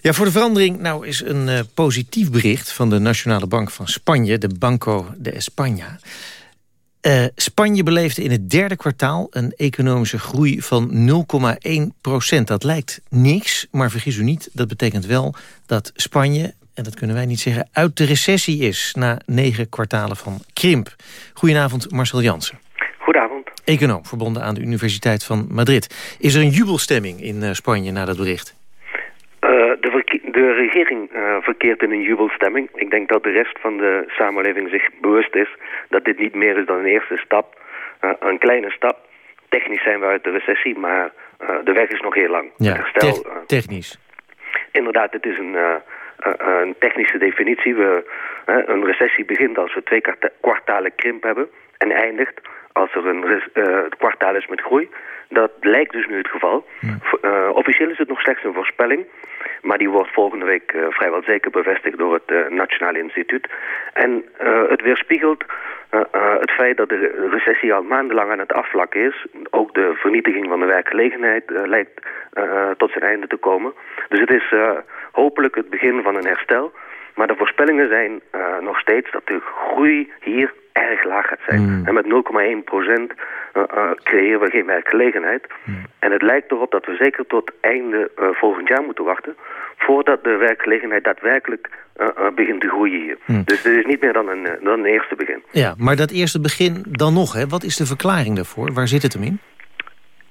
Ja, voor de verandering nou is een eh, positief bericht... van de Nationale Bank van Spanje, de Banco de España. Eh, Spanje beleefde in het derde kwartaal een economische groei van 0,1 procent. Dat lijkt niks, maar vergis u niet, dat betekent wel dat Spanje... en dat kunnen wij niet zeggen, uit de recessie is... na negen kwartalen van krimp. Goedenavond, Marcel Jansen. Econoom, verbonden aan de Universiteit van Madrid. Is er een jubelstemming in eh, Spanje na dat bericht? Eh, de, regering eh, verkeert in een jubelstemming. Ik denk dat de rest van de samenleving zich bewust is dat dit niet meer is dan een eerste stap. Een kleine stap. Technisch zijn we uit de recessie, maar de weg is nog heel lang. Ja, Herstel, technisch. Inderdaad, het is een, een technische definitie. We, een recessie begint als we twee kwarta- kwartalen krimp hebben en eindigt als er een eh, kwartaal is met groei. Dat lijkt dus nu het geval. Eh, officieel is het nog slechts een voorspelling, maar die wordt volgende week eh, vrijwel zeker bevestigd door het eh, Nationaal Instituut. En het weerspiegelt het feit dat de re- recessie al maandenlang aan het afvlakken is. Ook de vernietiging van de werkgelegenheid lijkt tot zijn einde te komen. Dus het is hopelijk het begin van een herstel. Maar de voorspellingen zijn nog steeds dat de groei hier erg laag gaat zijn. En met 0,1 procent eh, eh, creëren we geen werkgelegenheid. En het lijkt erop dat we zeker tot einde eh, volgend jaar moeten wachten... voordat de werkgelegenheid daadwerkelijk eh, eh, begint te groeien hier. Dus dit is niet meer dan een, dan een eerste begin. Ja, maar dat eerste begin dan nog, hè? wat is de verklaring daarvoor? Waar zit het hem in?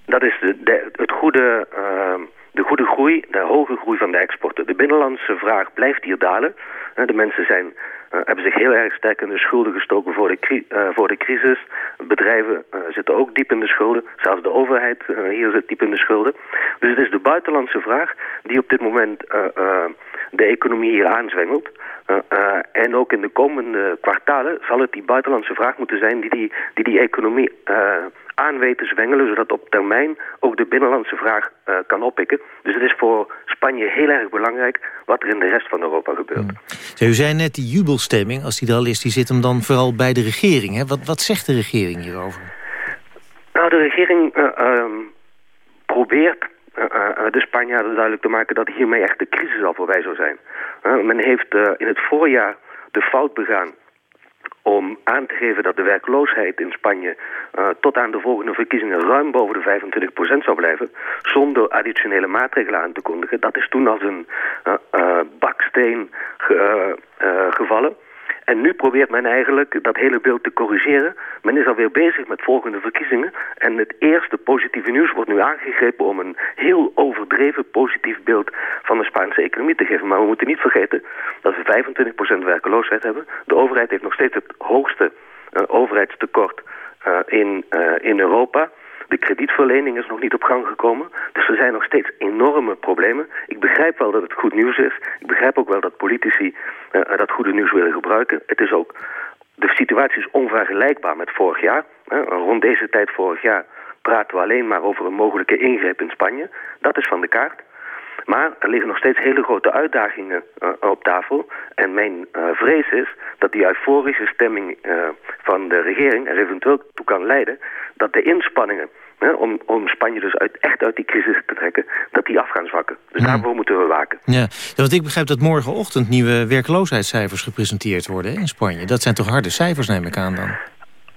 Dat is de, de- het goede, ehm, de goede groei, de hoge groei van de exporten. De binnenlandse vraag blijft hier dalen. De mensen zijn, hebben zich heel erg sterk in de schulden gestoken voor de, eh, voor de crisis. Bedrijven eh, zitten ook diep in de schulden. Zelfs de overheid eh, hier zit diep in de schulden. Dus het is de buitenlandse vraag die op dit moment eh, eh, de economie hier aanzwengelt. Eh, eh, en ook in de komende kwartalen zal het die buitenlandse vraag moeten zijn die die, die, die economie aan weet te zwengelen, zodat op termijn ook de binnenlandse vraag kan oppikken. Dus het is voor Spanje heel erg belangrijk wat er in de rest van Europa gebeurt. Ja, U zei net, die jubelstemming, als die er al is... die zit hem dan vooral bij de regering. Hè? Wat, wat zegt de regering hierover? Nou, de regering eh, ehm, probeert de Spanjaarden duidelijk te maken dat hiermee echt de crisis al voorbij zou zijn. Eh, men heeft eh, in het voorjaar de fout begaan om aan te geven dat de werkloosheid in Spanje eh, tot aan de volgende verkiezingen ruim boven de 25% zou blijven, zonder additionele maatregelen aan te kondigen. Dat is toen als een eh, eh, baksteen ge- eh, eh, gevallen. En nu probeert men eigenlijk dat hele beeld te corrigeren. Men is alweer bezig met volgende verkiezingen. En het eerste positieve nieuws wordt nu aangegrepen om een heel overdreven positief beeld van de Spaanse economie te geven. Maar we moeten niet vergeten dat we 25% werkeloosheid hebben. De overheid heeft nog steeds het hoogste eh, overheidstekort eh, in, eh, in Europa. De kredietverlening is nog niet op gang gekomen. Dus er zijn nog steeds enorme problemen. Ik begrijp wel dat het goed nieuws is. Ik begrijp ook wel dat politici eh, dat goede nieuws willen gebruiken. Het is ook... De situatie is onvergelijkbaar met vorig jaar. Rond deze tijd vorig jaar praten we alleen maar over een mogelijke ingreep in Spanje. Dat is van de kaart. Maar er liggen nog steeds hele grote uitdagingen eh, op tafel. En mijn eh, vrees is dat die euforische stemming van de regering er eventueel toe kan leiden dat de inspanningen hè, om, om Spanje dus uit, echt uit die crisis te trekken, dat die af gaan zwakken. Dus daarvoor moeten we waken. Ja, ja, want ik begrijp dat morgenochtend nieuwe werkloosheidscijfers gepresenteerd worden hè, in Spanje. Dat zijn toch harde cijfers, neem ik aan dan?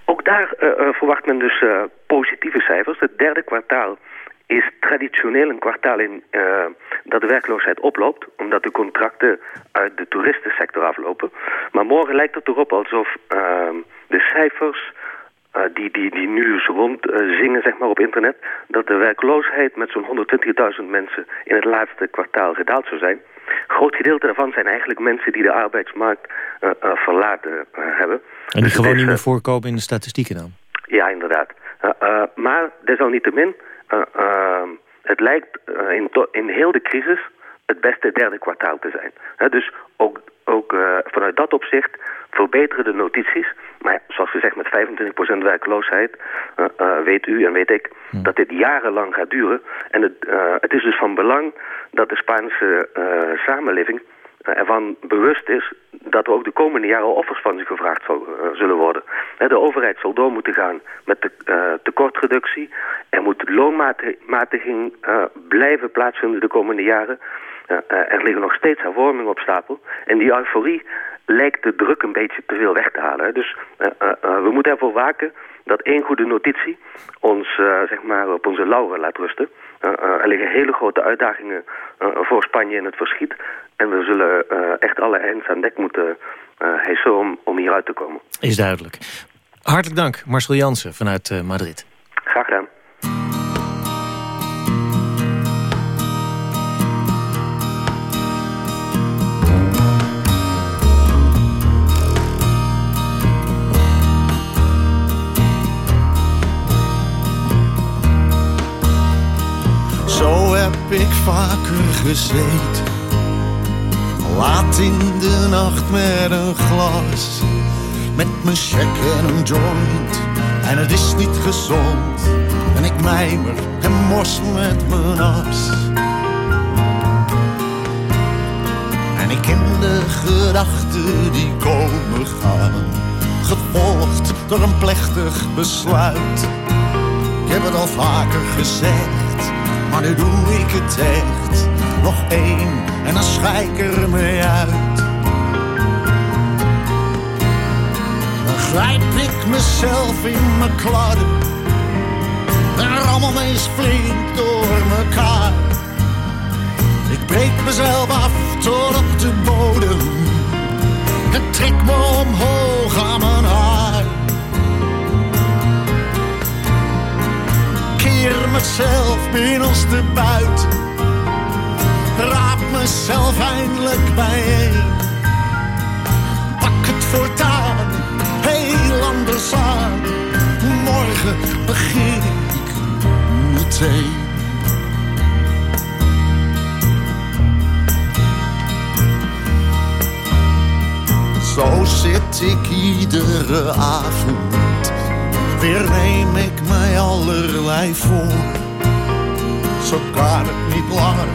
Ook daar eh, verwacht men dus eh, positieve cijfers. Het derde kwartaal is traditioneel een kwartaal in dat de werkloosheid oploopt, omdat de contracten uit de toeristensector aflopen. Maar morgen lijkt het erop alsof eh, de cijfers eh, die, die, die nu dus rond eh, zingen zeg maar, op internet... dat de werkloosheid met zo'n 120.000 mensen in het laatste kwartaal gedaald zou zijn. Een groot gedeelte daarvan zijn eigenlijk mensen die de arbeidsmarkt eh, verlaten hebben. En die Dus gewoon is, niet meer voorkomen in de statistieken dan? ja, inderdaad. Maar desalniettemin, het lijkt in, in heel de crisis het beste derde kwartaal te zijn. Dus ook, ook uh, vanuit dat opzicht verbeteren de notities. Maar ja, zoals gezegd, met 25% werkloosheid uh, uh, weet u en weet ik dat dit jarenlang gaat duren. En het, het is dus van belang dat de Spaanse samenleving ervan bewust is dat er ook de komende jaren offers van zich gevraagd zal, zullen worden. De overheid zal door moeten gaan met de tekortreductie. Er moet loonmatiging blijven plaatsvinden de komende jaren. Uh, uh, er liggen nog steeds hervormingen op stapel. En die euforie lijkt de druk een beetje te veel weg te halen. Hè. Dus uh, we moeten ervoor waken dat één goede notitie ons uh, zeg maar op onze lauren laat rusten. Uh, uh, er liggen hele grote uitdagingen voor Spanje in het verschiet. En we zullen echt alle eind aan dek moeten uh, om, om hieruit te komen. Is duidelijk. Hartelijk dank, Marcel Jansen vanuit Madrid. Graag gedaan. Vaker gezeten. Laat in de nacht met een glas. Met mijn check en een joint. En het is niet gezond. En ik mijmer en mors met mijn as. En ik ken de gedachten die komen gaan. Gevolgd door een plechtig besluit. Ik heb het al vaker gezegd maar nu doe ik het echt. Nog één en dan schijk er mee uit. Dan grijp ik mezelf in mijn kladden. En rammel me eens flink door mekaar. Ik breek mezelf af tot op de bodem. En trek me omhoog aan mijn haar. Mezelf binnenste buiten. Raap mezelf eindelijk bijeen. Pak het voortaan heel anders aan. Morgen begin ik meteen. Zo zit ik iedere avond weer neem ik mij allerlei voor. Zo kan het niet langer,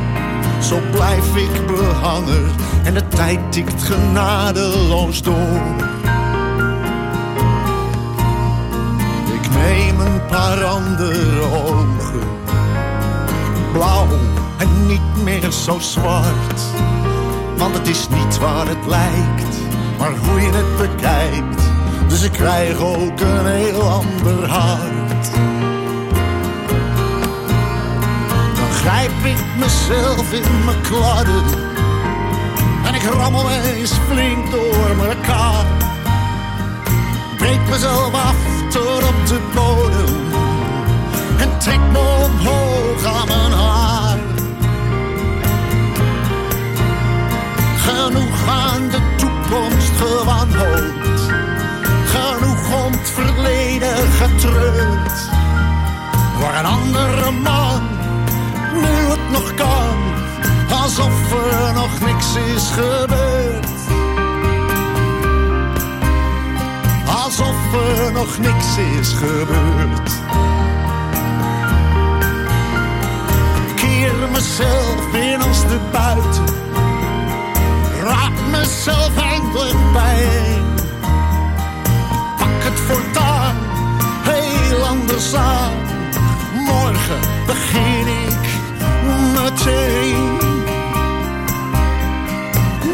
zo blijf ik behangen en de tijd tikt genadeloos door. Ik neem een paar andere ogen, blauw en niet meer zo zwart. Want het is niet waar het lijkt, maar hoe je het bekijkt. Dus ik krijg ook een heel ander hart. Dan grijp ik mezelf in mijn kladden. En ik rammel eens flink door mekaar. Breek mezelf af tot op de bodem. En trek me omhoog aan mijn haar. Verleden getreurd. Voor een andere man, nu het nog kan, alsof er nog niks is gebeurd. Alsof er nog niks is gebeurd. Keer mezelf binnenste buiten, raap mezelf eindelijk bijeen het voortaan heel anders aan. Morgen begin ik meteen.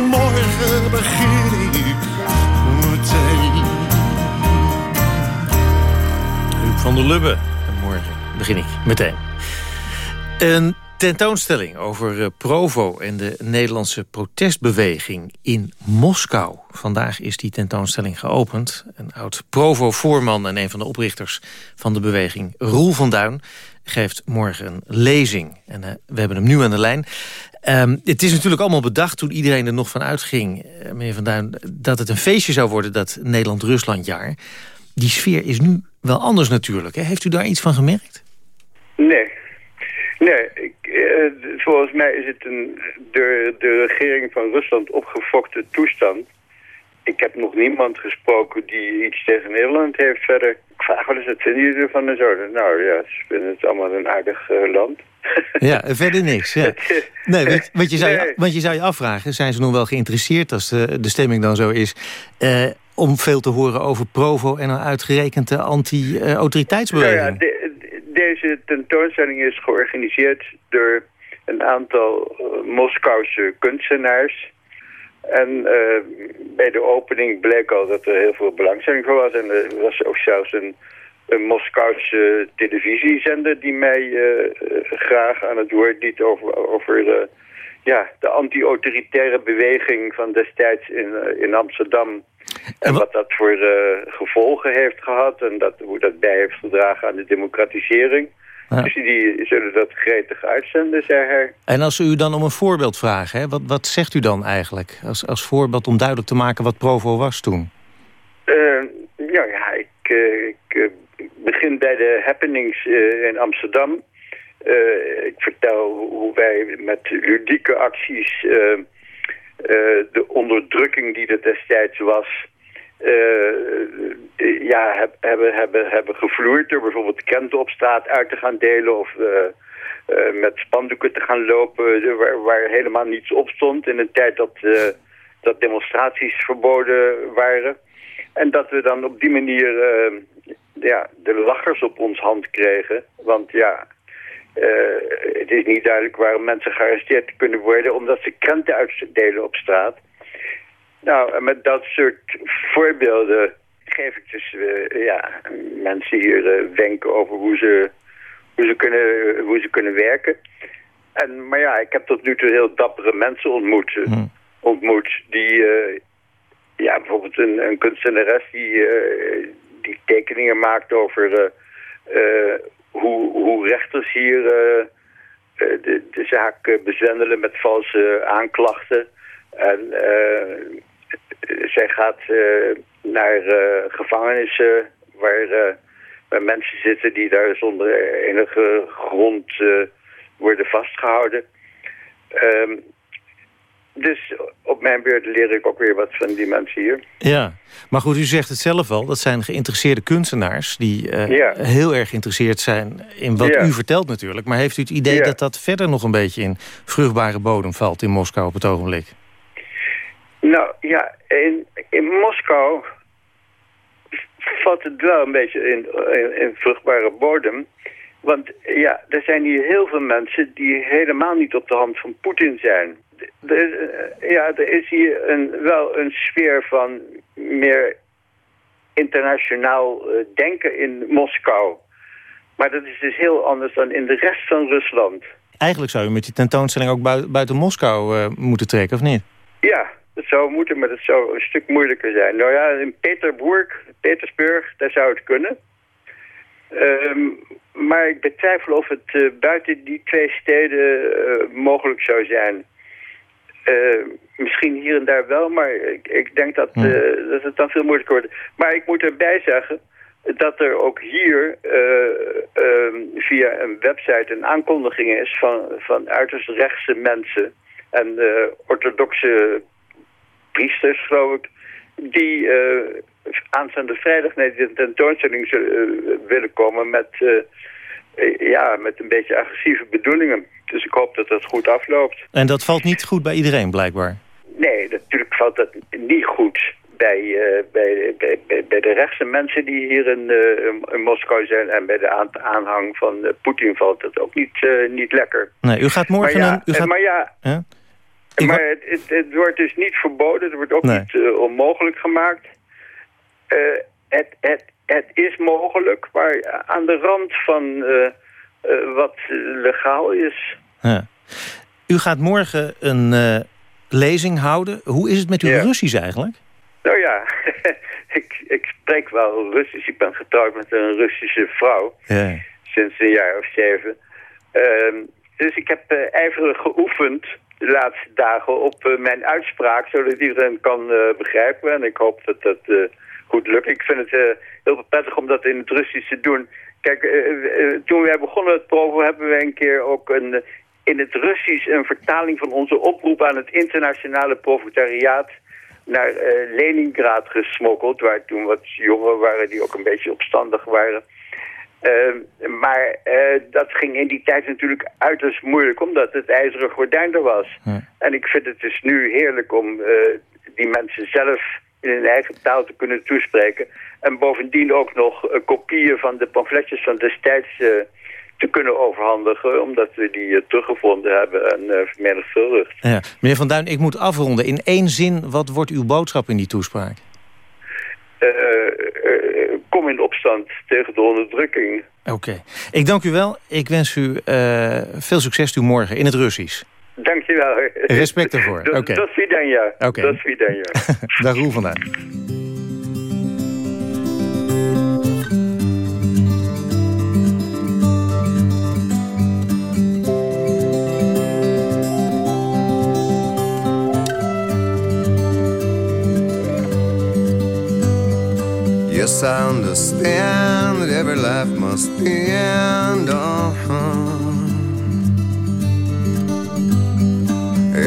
Morgen begin ik meteen. Huub van der Lubbe. En morgen begin ik meteen. Een tentoonstelling over eh, Provo en de Nederlandse protestbeweging in Moskou. Vandaag is die tentoonstelling geopend. Een oud Provo-voorman en een van de oprichters van de beweging, Roel van Duin, geeft morgen een lezing. En eh, we hebben hem nu aan de lijn. Ehm, het is natuurlijk allemaal bedacht toen iedereen er nog van uitging, eh, meneer Van Duin, dat het een feestje zou worden, dat Nederland-Ruslandjaar. Die sfeer is nu wel anders natuurlijk. Hè? Heeft u daar iets van gemerkt? Nee. Nee, ik, eh, volgens mij is het een door de regering van Rusland opgefokte toestand. Ik heb nog niemand gesproken die iets tegen Nederland heeft verder. Ik vraag wel eens, wat vinden jullie ervan en zo? Nou ja, ze vinden het allemaal een aardig eh, land. *laughs* Ja, verder niks. Ja. Nee, want, want je zou je, want je zou je afvragen, zijn ze nog wel geïnteresseerd als de, de stemming dan zo is... eh, om veel te horen over Provo en een uitgerekend de anti-autoriteitsbeweging? Nou ja, de- deze tentoonstelling is georganiseerd door een aantal eh, Moskouse kunstenaars. En eh, bij de opening bleek al dat er heel veel belangstelling voor was. En er was ook zelfs een, een Moskouse televisiezender die mij eh, graag aan het woord liet over, over ja, de anti-autoritaire beweging van destijds in, eh, in Amsterdam. En wat dat voor eh, gevolgen heeft gehad en dat, hoe dat bij heeft gedragen aan de democratisering. Dus die zullen dat gretig uitzenden, zei hij. En als u dan om een voorbeeld vragen, hè, wat, wat zegt u dan eigenlijk? Als, als voorbeeld om duidelijk te maken wat Provo was toen. Eh, ja, ja, ik, ik begin bij de happenings in Amsterdam. Eh, ik vertel hoe wij met ludieke acties eh, eh, de onderdrukking die er destijds was... ja, heb- hebben, hebben, hebben door bijvoorbeeld Kent op straat uit te gaan delen... of met spandoeken te gaan lopen waar, helemaal niets op stond... in een tijd dat, dat demonstraties verboden waren... En dat we dan op die manier ja, de lachers op ons hand kregen. Want ja, het is niet duidelijk waarom mensen gearresteerd kunnen worden... omdat ze krenten uitdelen op straat. Nou, en met dat soort voorbeelden geef ik dus eh, ja, mensen hier eh, wenken over hoe ze, hoe, ze kunnen, hoe ze kunnen werken. En, maar ja, ik heb tot nu toe heel dappere mensen ontmoet, eh, ontmoet die... eh, ja, bijvoorbeeld een, een kunstenares die, eh, die tekeningen maakt over eh, eh, hoe, hoe rechters hier eh, eh, de, de zaak eh, bezwendelen met valse aanklachten. En zij gaat naar gevangenissen waar, waar mensen zitten die daar zonder enige grond worden vastgehouden. Ehm, dus op mijn beurt leer ik ook weer wat van die mensen hier. Ja, maar goed, u zegt het zelf al. Dat zijn geïnteresseerde kunstenaars... die eh, Ja. heel erg geïnteresseerd zijn in wat Ja. u vertelt natuurlijk. Maar heeft u het idee Ja. dat dat verder nog een beetje in vruchtbare bodem valt... in Moskou op het ogenblik? Nou ja, in, in Moskou valt het wel een beetje in, in, in vruchtbare bodem. Want ja, er zijn hier heel veel mensen die helemaal niet op de hand van Poetin zijn. Er, eh, ja, er is hier een, wel een sfeer van meer internationaal eh, denken in Moskou. Maar dat is dus heel anders dan in de rest van Rusland. Eigenlijk zou u met die tentoonstelling ook bui- buiten Moskou eh, moeten trekken, of niet? Ja, dat zou moeten, maar dat zou een stuk moeilijker zijn. Nou ja, in Peterburg, Petersburg, daar zou het kunnen. Ehm, maar ik betwijfel of het eh, buiten die twee steden eh, mogelijk zou zijn. Eh, misschien hier en daar wel, maar ik, ik denk dat, eh, dat het dan veel moeilijker wordt. Maar ik moet erbij zeggen dat er ook hier eh, ehm, via een website een aankondiging is van, van uiterst rechtse mensen en orthodoxe priesters, geloof ik, die aanstaande vrijdag naar de tentoonstelling zullen, eh, willen komen met, eh, eh, ja, met een beetje agressieve bedoelingen. Dus ik hoop dat dat goed afloopt. En dat valt niet goed bij iedereen, blijkbaar. Nee, natuurlijk valt dat niet goed bij, bij, bij, de rechtse mensen die hier in, Moskou zijn. En bij de aan- aanhang van Poetin valt dat ook niet, niet lekker. Nee, u gaat morgen... maar ja, een, u gaat, maar ja, Ja? maar het, het, het wordt dus niet verboden, het wordt ook Nee. niet onmogelijk gemaakt. Eh, het, het, het is mogelijk, maar aan de rand van eh, eh, wat legaal is. Ja. U gaat morgen een lezing houden. Hoe is het met uw Ja. Russisch eigenlijk? Nou ja, *laughs* ik, ik spreek wel Russisch. Ik ben getrouwd met een Russische vrouw Ja. sinds een jaar of zeven. Ehm, dus ik heb eh, ijverig geoefend de laatste dagen op mijn uitspraak, zodat iedereen kan begrijpen. En ik hoop dat dat goed lukt. Ik vind het eh, heel prettig om dat in het Russisch te doen. Kijk, eh, eh, toen wij begonnen het proeven hebben we een keer ook een, in het Russisch een vertaling van onze oproep aan het internationale profetariaat naar eh, Leningrad gesmokkeld, waar toen wat jongeren waren die ook een beetje opstandig waren. Eh, maar dat ging in die tijd natuurlijk uiterst moeilijk, omdat het ijzeren gordijn er was. En ik vind het dus nu heerlijk om die mensen zelf in hun eigen taal te kunnen toespreken. En bovendien ook nog eh, kopieën van de pamfletjes van destijds eh, te kunnen overhandigen, omdat we die eh, teruggevonden hebben en vermenigvuldigd. Ja. Meneer Van Duin, ik moet afronden. In één zin, wat wordt uw boodschap in die toespraak? Kom in opstand tegen de onderdrukking. Oké. Ik dank u wel. Ik wens u veel succes toe morgen in het Russisch. Dankjewel. Respect ervoor. Oké. Okay. Tot ziens, Oké. Tot ziens. *laughs* Dag Roel vandaan. Yes, I understand that every life must end, uh -huh.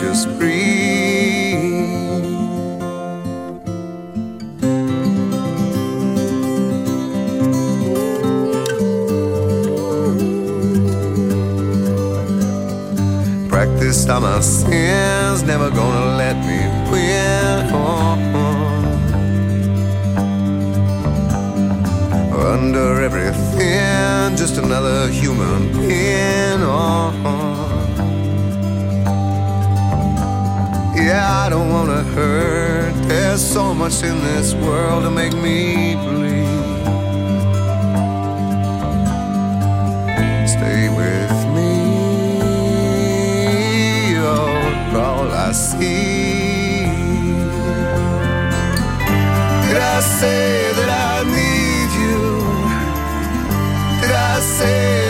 just breathe. Practiced on my sins, never gonna let me win. Under everything, just another human being. Yeah, I don't wanna hurt. There's so much in this world to make me bleed. Stay with me, you're all I see. Did I say that I need you? Did I say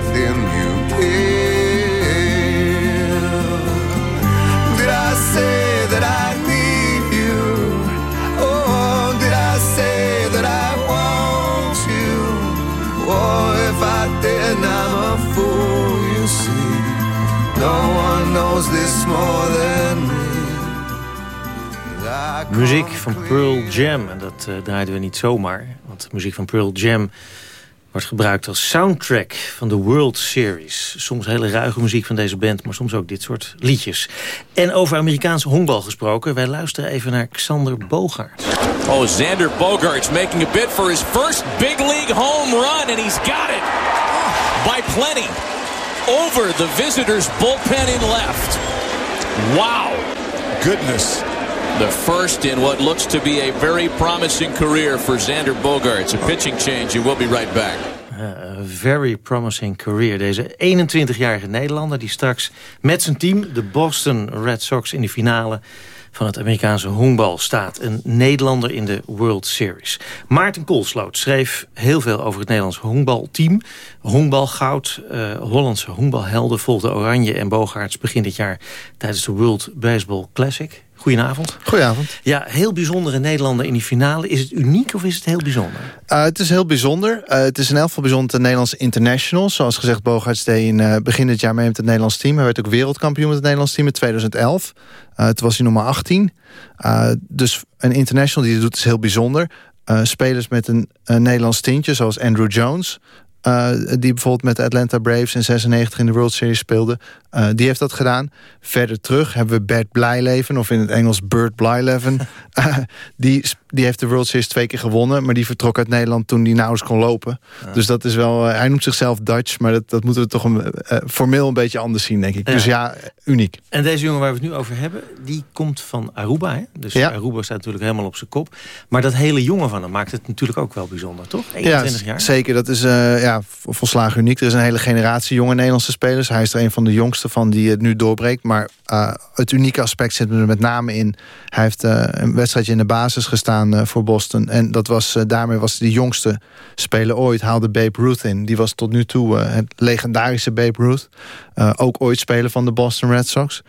Muziek van Pearl Jam. En dat eh, draaiden we niet zomaar. Want muziek van Pearl Jam wordt gebruikt als soundtrack van de World Series. Soms hele ruige muziek van deze band, maar soms ook dit soort liedjes. En over Amerikaanse honkbal gesproken. Wij luisteren even naar Xander Bogaert. Oh, Xander Bogarts making a bid for his first big league home run, and he's got it by plenty over the visitors' bullpen in left. Wow. Goodness. The first in what looks to be a very promising career for Xander Bogarts. A pitching change, and we'll be right back. A very promising career. Deze 21-jarige Nederlander die straks met zijn team... de Boston Red Sox in de finale van het Amerikaanse honkbal staat. Een Nederlander in de World Series. Maarten Koolsloot schreef heel veel over het Nederlands honkbalteam. Honkbalgoud, uh, Hollandse honkbalhelden volgden Oranje en Bogaerts begin dit jaar tijdens de World Baseball Classic. Goedenavond. Goedenavond. Ja, heel bijzondere Nederlander in die finale. Is het uniek of is het heel bijzonder? Uh, het is heel bijzonder. Uh, het is in elk geval bijzonder de Nederlandse international. Zoals gezegd, Bogarts deed in uh, begin dit jaar mee met het Nederlands team. Hij werd ook wereldkampioen met het Nederlands team in 2011. toen was hij nummer 18. dus een international die het doet is heel bijzonder. spelers met een, een Nederlands tintje, zoals Andrew Jones... Uh, die bijvoorbeeld met de Atlanta Braves in 96 in de World Series speelde. Uh, die heeft dat gedaan. Verder terug hebben we Bert Blijleven, of in het Engels Bert Blijleven. uh, *laughs* die, die heeft de World Series twee keer gewonnen, maar die vertrok uit Nederland toen hij nauwelijks kon lopen. Ja. Dus dat is wel, hij noemt zichzelf Dutch, maar dat, dat moeten we toch een, formeel een beetje anders zien, denk ik. Ja. Dus ja, uniek. En deze jongen waar we het nu over hebben, die komt van Aruba. Hè? Dus ja. Aruba staat natuurlijk helemaal op zijn kop. Maar dat hele jongen van hem maakt het natuurlijk ook wel bijzonder, toch? 21 ja, jaar. Zeker, dat is ja, volslagen uniek. Er is een hele generatie jonge Nederlandse spelers. Hij is er een van de jongste van die het nu doorbreekt. Maar uh, het unieke aspect zit er met name in. Hij heeft uh, een wedstrijdje in de basis gestaan uh, voor Boston. En dat was, daarmee was hij de jongste speler ooit. Haalde Babe Ruth in. Die was tot nu toe het legendarische Babe Ruth. ook ooit speler van de Boston Red Sox.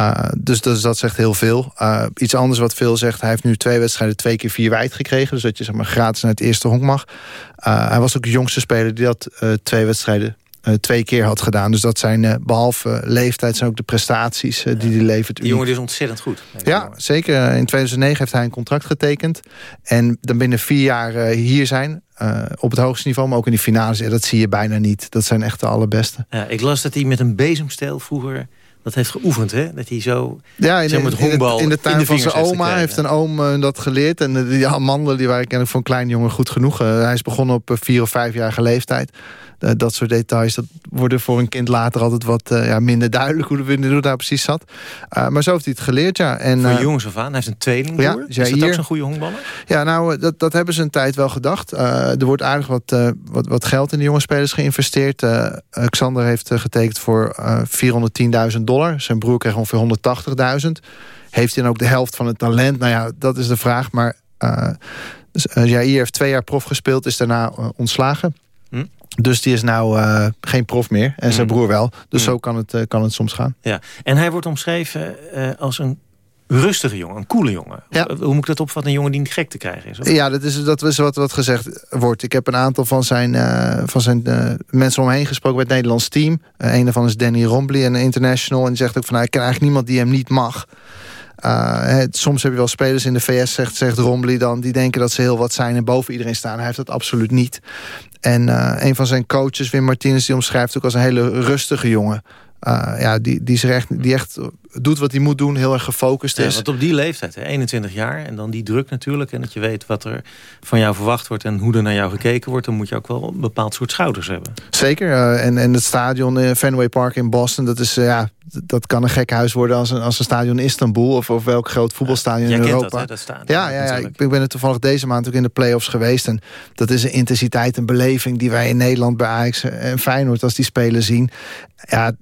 Uh, dus, dus dat zegt heel veel. Uh, iets anders wat veel zegt, hij heeft nu twee wedstrijden twee keer vier wijd gekregen. Dus dat je zeg maar, gratis naar het eerste honk mag. Uh, hij was ook de jongste speler die dat twee wedstrijden twee keer had gedaan. Dus dat zijn behalve leeftijd zijn ook de prestaties die hij levert. Die jongen is ontzettend goed. Ja, zeker. In 2009 heeft hij een contract getekend. En dan binnen vier jaar hier zijn. op het hoogste niveau, maar ook in die finales. Ja, dat zie je bijna niet. Dat zijn echt de allerbeste. Ja, ik las dat hij met een bezemsteel vroeger dat heeft geoefend, hè? Dat hij zo ja, in, zeg maar, in, de, in de tuin de van zijn oma heeft, een oom uh, dat geleerd. En uh, die die waren kennelijk voor een klein jongen goed genoeg. Uh, hij is begonnen op vier of vijfjarige leeftijd. Dat soort details, dat worden voor een kind later altijd wat ja, minder duidelijk hoe de hoe daar precies zat. maar zo heeft hij het geleerd, ja. En, voor jongens af aan, hij heeft een tweeling ja, is dat hier, ook zo'n goede honkballer? Ja, nou, dat, dat hebben ze een tijd wel gedacht. er wordt aardig wat, wat, wat geld in de jonge spelers geïnvesteerd. Xander heeft getekend voor 410.000 dollar. Zijn broer kreeg ongeveer 180.000. Heeft hij dan ook de helft van het talent? Nou ja, dat is de vraag. Maar uh, Jair heeft twee jaar prof gespeeld, is daarna uh, ontslagen. Dus die is nou uh, geen prof meer. En zijn hm. broer wel. Dus hm. zo kan het, uh, kan het soms gaan. Ja. En hij wordt omschreven uh, als een rustige jongen, een coole jongen. Ja. Hoe moet ik dat opvatten? Een jongen die niet gek te krijgen is? Of? Ja, dat is, dat is wat, wat gezegd wordt. Ik heb een aantal van zijn, uh, van zijn uh, mensen omheen gesproken bij het Nederlands team. Uh, een daarvan is Danny Rombly, een international. En die zegt ook van, nou, ik ken eigenlijk niemand die hem niet mag. Uh, soms heb je wel spelers in de VS, zegt, zegt Rombly dan... die denken dat ze heel wat zijn en boven iedereen staan. Hij heeft dat absoluut niet. En uh, een van zijn coaches, Wim Martinez, die omschrijft ook als een hele rustige jongen. Uh, ja, die, die, echt, die echt doet wat hij moet doen, heel erg gefocust is. Ja, want op die leeftijd, hè, 21 jaar, en dan die druk natuurlijk... en dat je weet wat er van jou verwacht wordt en hoe er naar jou gekeken wordt... dan moet je ook wel een bepaald soort schouders hebben. Zeker, uh, en, en het stadion in Fenway Park in Boston... dat, is, uh, ja, dat kan een gek huis worden als een, als een stadion in Istanbul... of, of welk groot voetbalstadion ja, in Europa. Dat, hè, dat stadion, ja, ja, ja, ik ben er toevallig deze maand ook in de play-offs geweest... en dat is een intensiteit en beleving die wij in Nederland bij Ajax en Feyenoord... als die spelen zien. Ja,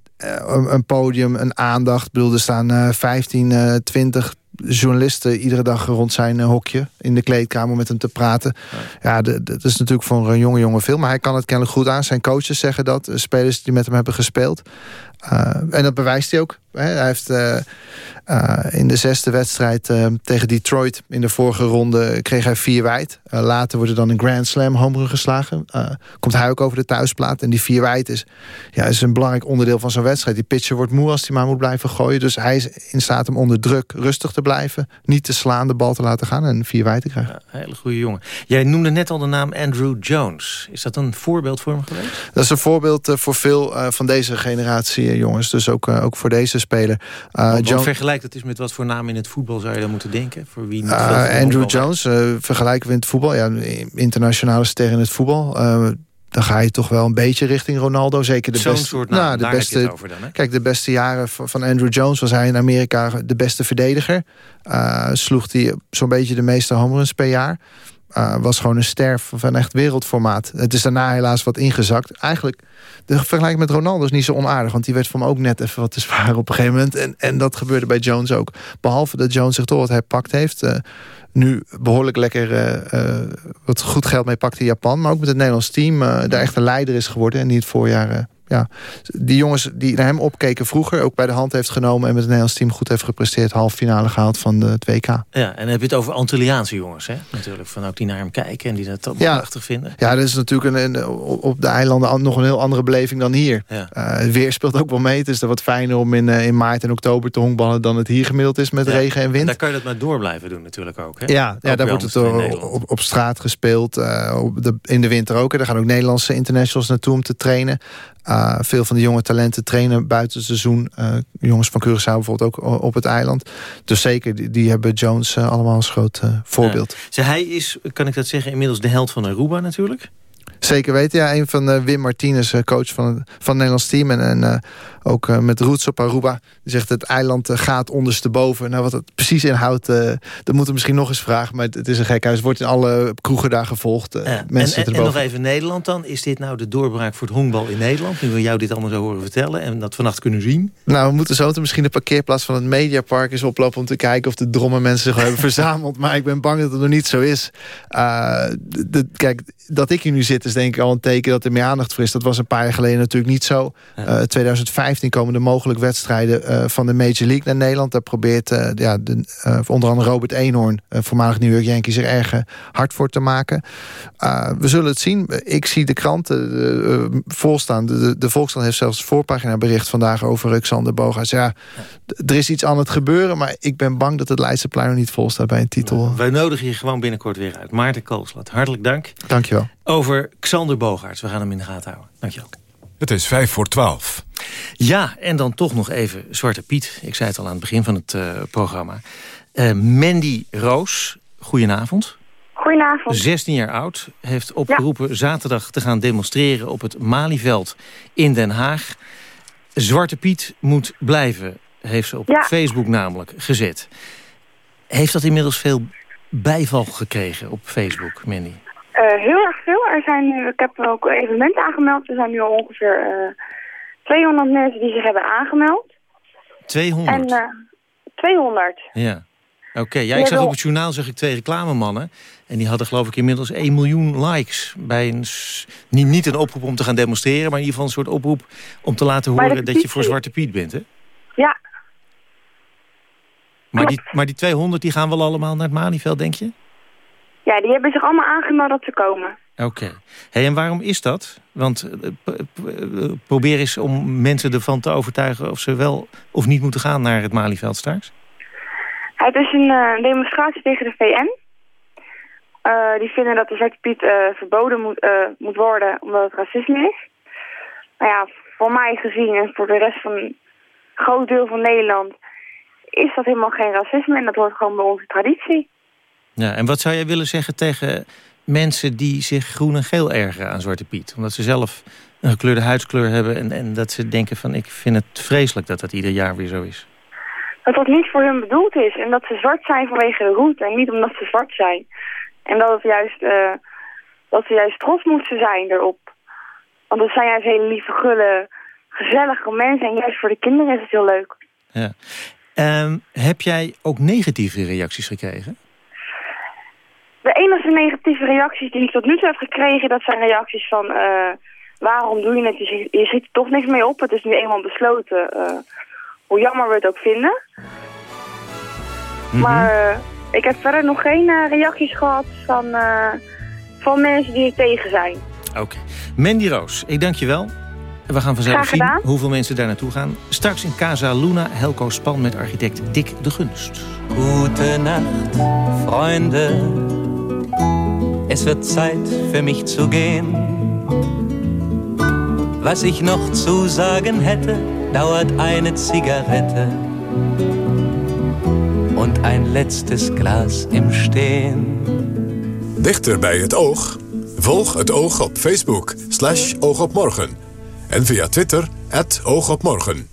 een podium, een aandacht. Ik bedoel, er staan uh, 15, uh, 20 journalisten iedere dag rond zijn hokje in de kleedkamer met hem te praten. Ja, ja dat is natuurlijk voor een jonge jongen veel. Maar hij kan het kennelijk goed aan. Zijn coaches zeggen dat. Spelers die met hem hebben gespeeld. Uh, en dat bewijst hij ook. Hij heeft uh, uh, in de zesde wedstrijd tegen Detroit... in de vorige ronde kreeg hij vier wijd. later wordt er dan een Grand Slam homerun geslagen. komt hij ook over de thuisplaat. En die vier wijd is, ja, is een belangrijk onderdeel van zo'n wedstrijd. Die pitcher wordt moe als hij maar moet blijven gooien. Dus hij is in staat om onder druk rustig te blijven. Niet te slaan, de bal te laten gaan en vier wijd te krijgen. Ja, hele goede jongen. Jij noemde net al de naam Andrew Jones. Is dat een voorbeeld voor hem geweest? Dat is een voorbeeld voor veel van deze generatie jongens. Dus ook, ook voor deze speler. Uh, John... vergelijkt dat is met wat voor naam in het voetbal zou je dan moeten denken? Voor wie niet uh, Andrew Jones, vergelijken we in het voetbal. Ja, internationale ster in het voetbal dan ga je toch wel een beetje richting Ronaldo. Zeker de beste. Soort naam, nou, de beste. Dan, kijk, de beste jaren van Andrew Jones was hij in Amerika de beste verdediger. Uh, sloeg hij zo'n beetje de meeste homeruns per jaar. Eh, was gewoon een ster van echt wereldformaat. Het is daarna helaas wat ingezakt. Eigenlijk, de vergelijking met Ronaldo is niet zo onaardig... want die werd voor me ook net even wat te zwaar op een gegeven moment. En, en dat gebeurde bij Jones ook. Behalve dat Jones zich toch wat hij pakt heeft... eh, nu behoorlijk lekker eh, wat goed geld mee pakt in Japan... maar ook met het Nederlands team daar echt een leider is geworden... en die het voorjaar... ja, die jongens die naar hem opkeken vroeger... ook bij de hand heeft genomen en met het Nederlands team goed heeft gepresteerd... halve finale gehaald van de het WK. Ja, en dan heb je het over Antilliaanse jongens, hè? Natuurlijk, van ook die naar hem kijken en die dat Ja. prachtig vinden. Ja, dat is natuurlijk een, een- op de eilanden an- nog een heel andere beleving dan hier. Ja. Eh, het weer speelt ook wel mee. Het is er wat fijner om in, eh, in maart en oktober te honkballen... dan het hier gemiddeld is met Ja. regen en wind. Daar kan je dat maar door blijven doen natuurlijk ook, hè? Ja, ja daar wordt het op, op, straat gespeeld. eh, op de, in de winter ook. hè. Daar gaan ook Nederlandse internationals naartoe om te trainen. Uh, veel van de jonge talenten trainen buiten het seizoen. Uh, jongens van Curaçao bijvoorbeeld ook op het eiland. Dus zeker, die, hebben Jones allemaal als groot voorbeeld. Ja. Hij is, kan ik dat zeggen, inmiddels de held van Aruba natuurlijk? Zeker weten, ja. Een van uh, Wim Martinez, uh, coach van het, van het Nederlands team. En, en uh, ook uh, met roots op Aruba. Die zegt het eiland gaat ondersteboven. Nou, wat het precies inhoudt, dat moeten we misschien nog eens vragen. Maar het, het is een gekhuis. Het wordt in alle kroegen daar gevolgd. Ja. mensen en, en, en nog even Nederland dan. Is dit nou de doorbraak voor het honkbal in Nederland? Nu we jou dit allemaal zo horen vertellen en dat vannacht kunnen zien. Nou, we moeten zo misschien de parkeerplaats van het Mediapark eens oplopen... om te kijken of de dromme mensen zich hebben *laughs* verzameld. Maar ik ben bang dat het nog niet zo is. De, kijk, dat ik hier nu zit is denk ik al een teken dat er meer aandacht voor is. Dat was een paar jaar geleden natuurlijk niet zo. Uh, 2015 komen er mogelijk wedstrijden uh, van de Major League naar Nederland. Daar probeert uh, ja, de, onder andere Robert Eenhoorn, voormalig New York Yankees, er erg hard voor te maken. we zullen het zien. Ik zie de kranten volstaan. De, de, de Volkskrant heeft zelfs voorpagina bericht vandaag over Alexander Bogaerts. Ja, er is iets aan het gebeuren, maar ik ben bang dat het Leidseplein nog niet vol staat bij een titel. Wij nodigen je gewoon binnenkort weer uit. Maarten Koolslat, hartelijk dank. Dankjewel. Over Xander Bogaerts. We gaan hem in de gaten houden. Dankjewel. Het is vijf voor twaalf. Ja, en dan toch nog even Zwarte Piet. Ik zei het al aan het begin van het uh, programma. Uh, Mandy Roos, goedenavond. Goedenavond. 16 jaar oud, heeft opgeroepen ja. zaterdag te gaan demonstreren... op het Malieveld in Den Haag. Zwarte Piet moet blijven, heeft ze op ja. Facebook namelijk gezet. Heeft dat inmiddels veel bijval gekregen op Facebook, Mandy? Uh, heel erg veel. Er zijn nu, ik heb ook evenementen aangemeld. Er zijn nu al ongeveer uh, 200 mensen die zich hebben aangemeld. 200? En, uh, 200. Ja. Oké, okay. ja, ik zag op het journaal zag ik twee reclamemannen. En die hadden geloof ik inmiddels 1 miljoen likes. Bij een, niet, niet een oproep om te gaan demonstreren... maar in ieder geval een soort oproep om te laten horen... dat je voor Zwarte Piet bent, hè? Ja. Maar die, maar die 200 die gaan wel allemaal naar het Malieveld, denk je? Ja, die hebben zich allemaal aangemeld dat ze komen. Oké. Okay. Hey, en waarom is dat? Want uh, probeer eens om mensen ervan te overtuigen... of ze wel of niet moeten gaan naar het Malieveld straks. Het is een uh, demonstratie tegen de VN. Uh, die vinden dat de Zwarte Piet uh, verboden moet, moet worden omdat het racisme is. Nou ja, voor mij gezien en voor de rest van een groot deel van Nederland... is dat helemaal geen racisme en dat hoort gewoon bij onze traditie. Ja, en wat zou jij willen zeggen tegen mensen die zich groen en geel ergeren aan Zwarte Piet? Omdat ze zelf een gekleurde huidskleur hebben en, en dat ze denken van... ik vind het vreselijk dat dat ieder jaar weer zo is. Dat dat niet voor hun bedoeld is en dat ze zwart zijn vanwege de route en niet omdat ze zwart zijn. En dat, het juist, uh, dat ze juist trots moeten zijn erop. Want dat zijn juist hele lieve, gulle, gezellige mensen en juist voor de kinderen is het heel leuk. Ja. Um, heb jij ook negatieve reacties gekregen? De enige negatieve reacties die ik tot nu toe heb gekregen, dat zijn reacties van... Uh, waarom doe je het? Je, ziet, je ziet er toch niks mee op. Het is nu eenmaal besloten. Uh, hoe jammer we het ook vinden. Mm -hmm. Maar uh, ik heb verder nog geen reacties gehad van, van mensen die er tegen zijn. Oké. Okay. Mandy Roos, ik dank je wel. We gaan vanzelf zien hoeveel mensen daar naartoe gaan. Straks in Casa Luna, Helco Span met architect Dick de Gunst. Gute Nacht, Freunde. Es wird Zeit für mich zu gehen. Was ich noch zu sagen hätte, dauert eine Zigarette und ein letztes Glas im Stehen. Dichter bij het oog? Volg het oog op Facebook, slash oogopmorgen. En via Twitter, oogopmorgen.